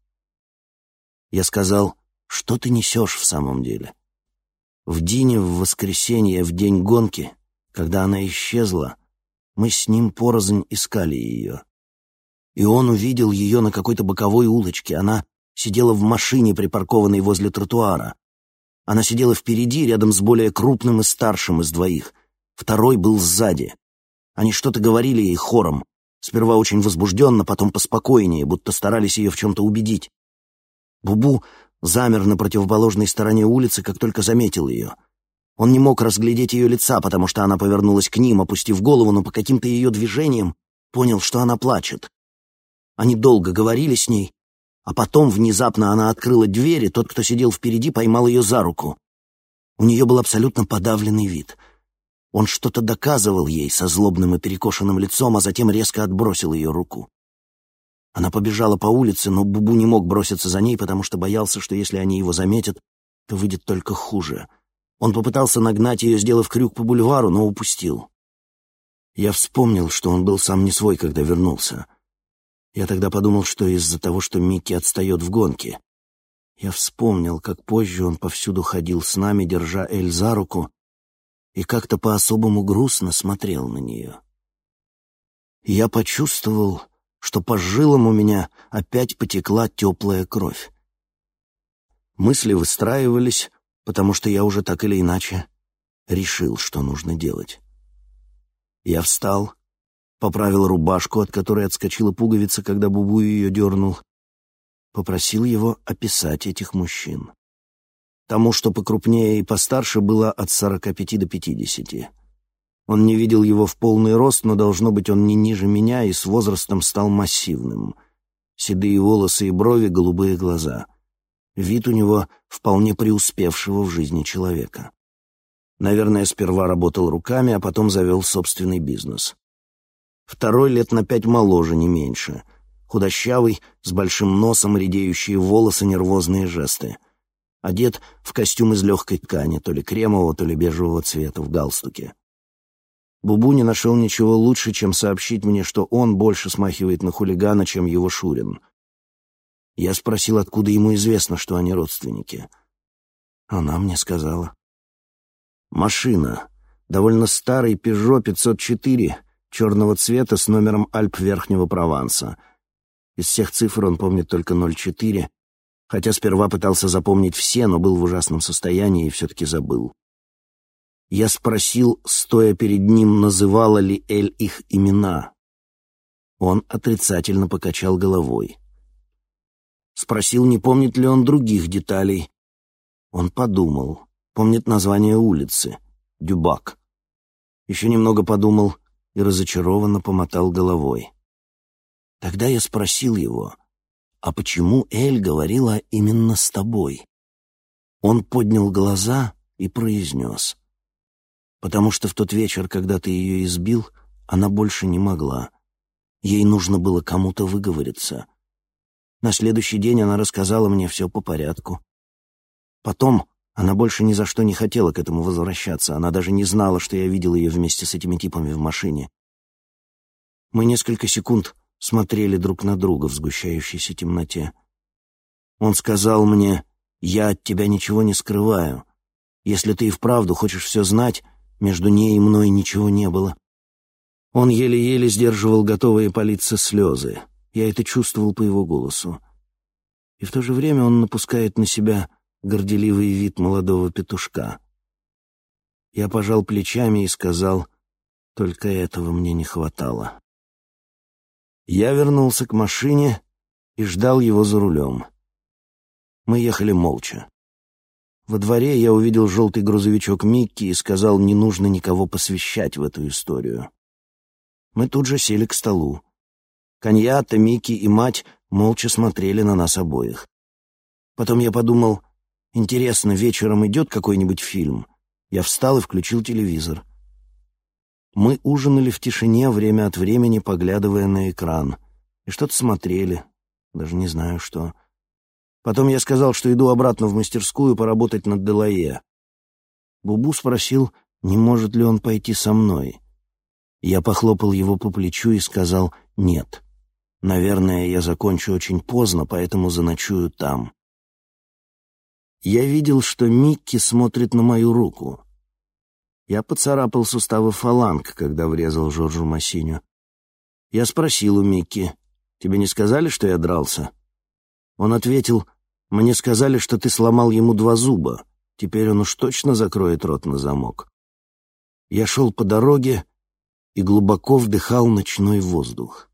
Я сказал, что ты несешь в самом деле? В Дине в воскресенье, в день гонки, когда она исчезла, Мы с ним порознь искали ее. И он увидел ее на какой-то боковой улочке. Она сидела в машине, припаркованной возле тротуара. Она сидела впереди, рядом с более крупным и старшим из двоих. Второй был сзади. Они что-то говорили ей хором. Сперва очень возбужденно, потом поспокойнее, будто старались ее в чем-то убедить. Бубу замер на противоположной стороне улицы, как только заметил ее. Он не мог разглядеть ее лица, потому что она повернулась к ним, опустив голову, но по каким-то ее движениям понял, что она плачет. Они долго говорили с ней, а потом внезапно она открыла дверь, и тот, кто сидел впереди, поймал ее за руку. У нее был абсолютно подавленный вид. Он что-то доказывал ей со злобным и перекошенным лицом, а затем резко отбросил ее руку. Она побежала по улице, но Бубу не мог броситься за ней, потому что боялся, что если они его заметят, то выйдет только хуже. Он попытался нагнать ее, сделав крюк по бульвару, но упустил. Я вспомнил, что он был сам не свой, когда вернулся. Я тогда подумал, что из-за того, что Микки отстает в гонке. Я вспомнил, как позже он повсюду ходил с нами, держа Эль за руку, и как-то по-особому грустно смотрел на нее. Я почувствовал, что по жилам у меня опять потекла теплая кровь. Мысли выстраивались, потому что я уже так или иначе решил, что нужно делать. Я встал, поправил рубашку, от которой отскочила пуговица, когда Бубу ее дернул, попросил его описать этих мужчин. Тому, что покрупнее и постарше, было от сорока пяти до пятидесяти. Он не видел его в полный рост, но, должно быть, он не ниже меня и с возрастом стал массивным. Седые волосы и брови, голубые глаза. Вид у него вполне преуспевшего в жизни человека. Наверное, сперва работал руками, а потом завел собственный бизнес. Второй лет на пять моложе, не меньше. Худощавый, с большим носом, редеющие волосы, нервозные жесты. Одет в костюм из легкой ткани, то ли кремового, то ли бежевого цвета, в галстуке. Бубу не нашел ничего лучше, чем сообщить мне, что он больше смахивает на хулигана, чем его Шурин. Я спросил, откуда ему известно, что они родственники. Она мне сказала. Машина. Довольно старый Peugeot 504 черного цвета с номером Альп Верхнего Прованса. Из всех цифр он помнит только 04, хотя сперва пытался запомнить все, но был в ужасном состоянии и все-таки забыл. Я спросил, стоя перед ним, называла ли Эль их имена. Он отрицательно покачал головой. Спросил, не помнит ли он других деталей. Он подумал. Помнит название улицы — Дюбак. Еще немного подумал и разочарованно помотал головой. Тогда я спросил его, а почему Эль говорила именно с тобой? Он поднял глаза и произнес. Потому что в тот вечер, когда ты ее избил, она больше не могла. Ей нужно было кому-то выговориться. На следующий день она рассказала мне все по порядку. Потом она больше ни за что не хотела к этому возвращаться. Она даже не знала, что я видел ее вместе с этими типами в машине. Мы несколько секунд смотрели друг на друга в сгущающейся темноте. Он сказал мне, «Я от тебя ничего не скрываю. Если ты и вправду хочешь все знать, между ней и мной ничего не было». Он еле-еле сдерживал готовые палиться слезы. Я это чувствовал по его голосу. И в то же время он напускает на себя горделивый вид молодого петушка. Я пожал плечами и сказал, только этого мне не хватало. Я вернулся к машине и ждал его за рулем. Мы ехали молча. Во дворе я увидел желтый грузовичок Микки и сказал, не нужно никого посвящать в эту историю. Мы тут же сели к столу. Коньята, Микки и мать молча смотрели на нас обоих. Потом я подумал, Интересно, вечером идет какой-нибудь фильм? Я встал и включил телевизор. Мы ужинали в тишине, время от времени поглядывая на экран. И что-то смотрели. Даже не знаю, что. Потом я сказал, что иду обратно в мастерскую поработать над Делае. Бубу спросил, не может ли он пойти со мной. Я похлопал его по плечу и сказал «нет». Наверное, я закончу очень поздно, поэтому заночую там. Я видел, что Микки смотрит на мою руку. Я поцарапал суставы фаланг, когда врезал Жоржу Массиню. Я спросил у Микки, «Тебе не сказали, что я дрался?» Он ответил, «Мне сказали, что ты сломал ему два зуба. Теперь он уж точно закроет рот на замок». Я шел по дороге и глубоко вдыхал ночной воздух.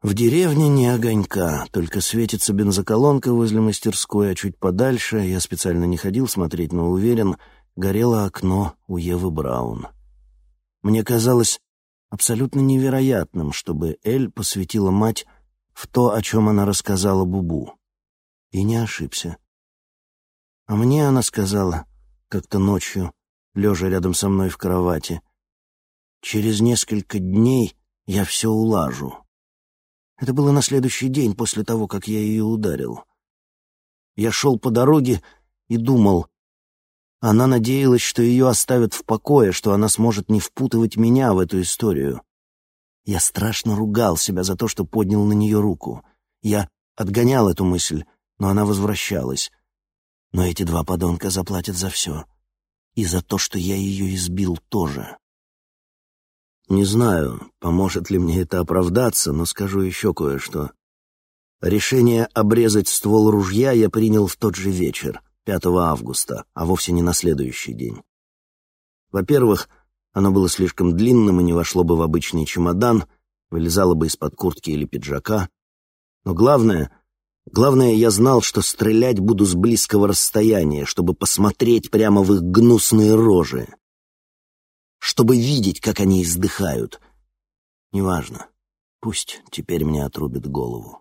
В деревне не огонька, только светится бензоколонка возле мастерской, а чуть подальше, я специально не ходил смотреть, но уверен, горело окно у Евы Браун. Мне казалось абсолютно невероятным, чтобы Эль посвятила мать в то, о чем она рассказала Бубу. И не ошибся. А мне она сказала, как-то ночью, лежа рядом со мной в кровати, «Через несколько дней я все улажу». Это было на следующий день после того, как я ее ударил. Я шел по дороге и думал. Она надеялась, что ее оставят в покое, что она сможет не впутывать меня в эту историю. Я страшно ругал себя за то, что поднял на нее руку. Я отгонял эту мысль, но она возвращалась. Но эти два подонка заплатят за все. И за то, что я ее избил тоже. Не знаю, поможет ли мне это оправдаться, но скажу еще кое-что. Решение обрезать ствол ружья я принял в тот же вечер, 5 августа, а вовсе не на следующий день. Во-первых, оно было слишком длинным и не вошло бы в обычный чемодан, вылезало бы из-под куртки или пиджака. Но главное, главное, я знал, что стрелять буду с близкого расстояния, чтобы посмотреть прямо в их гнусные рожи чтобы видеть, как они издыхают. Неважно. Пусть теперь мне отрубит голову.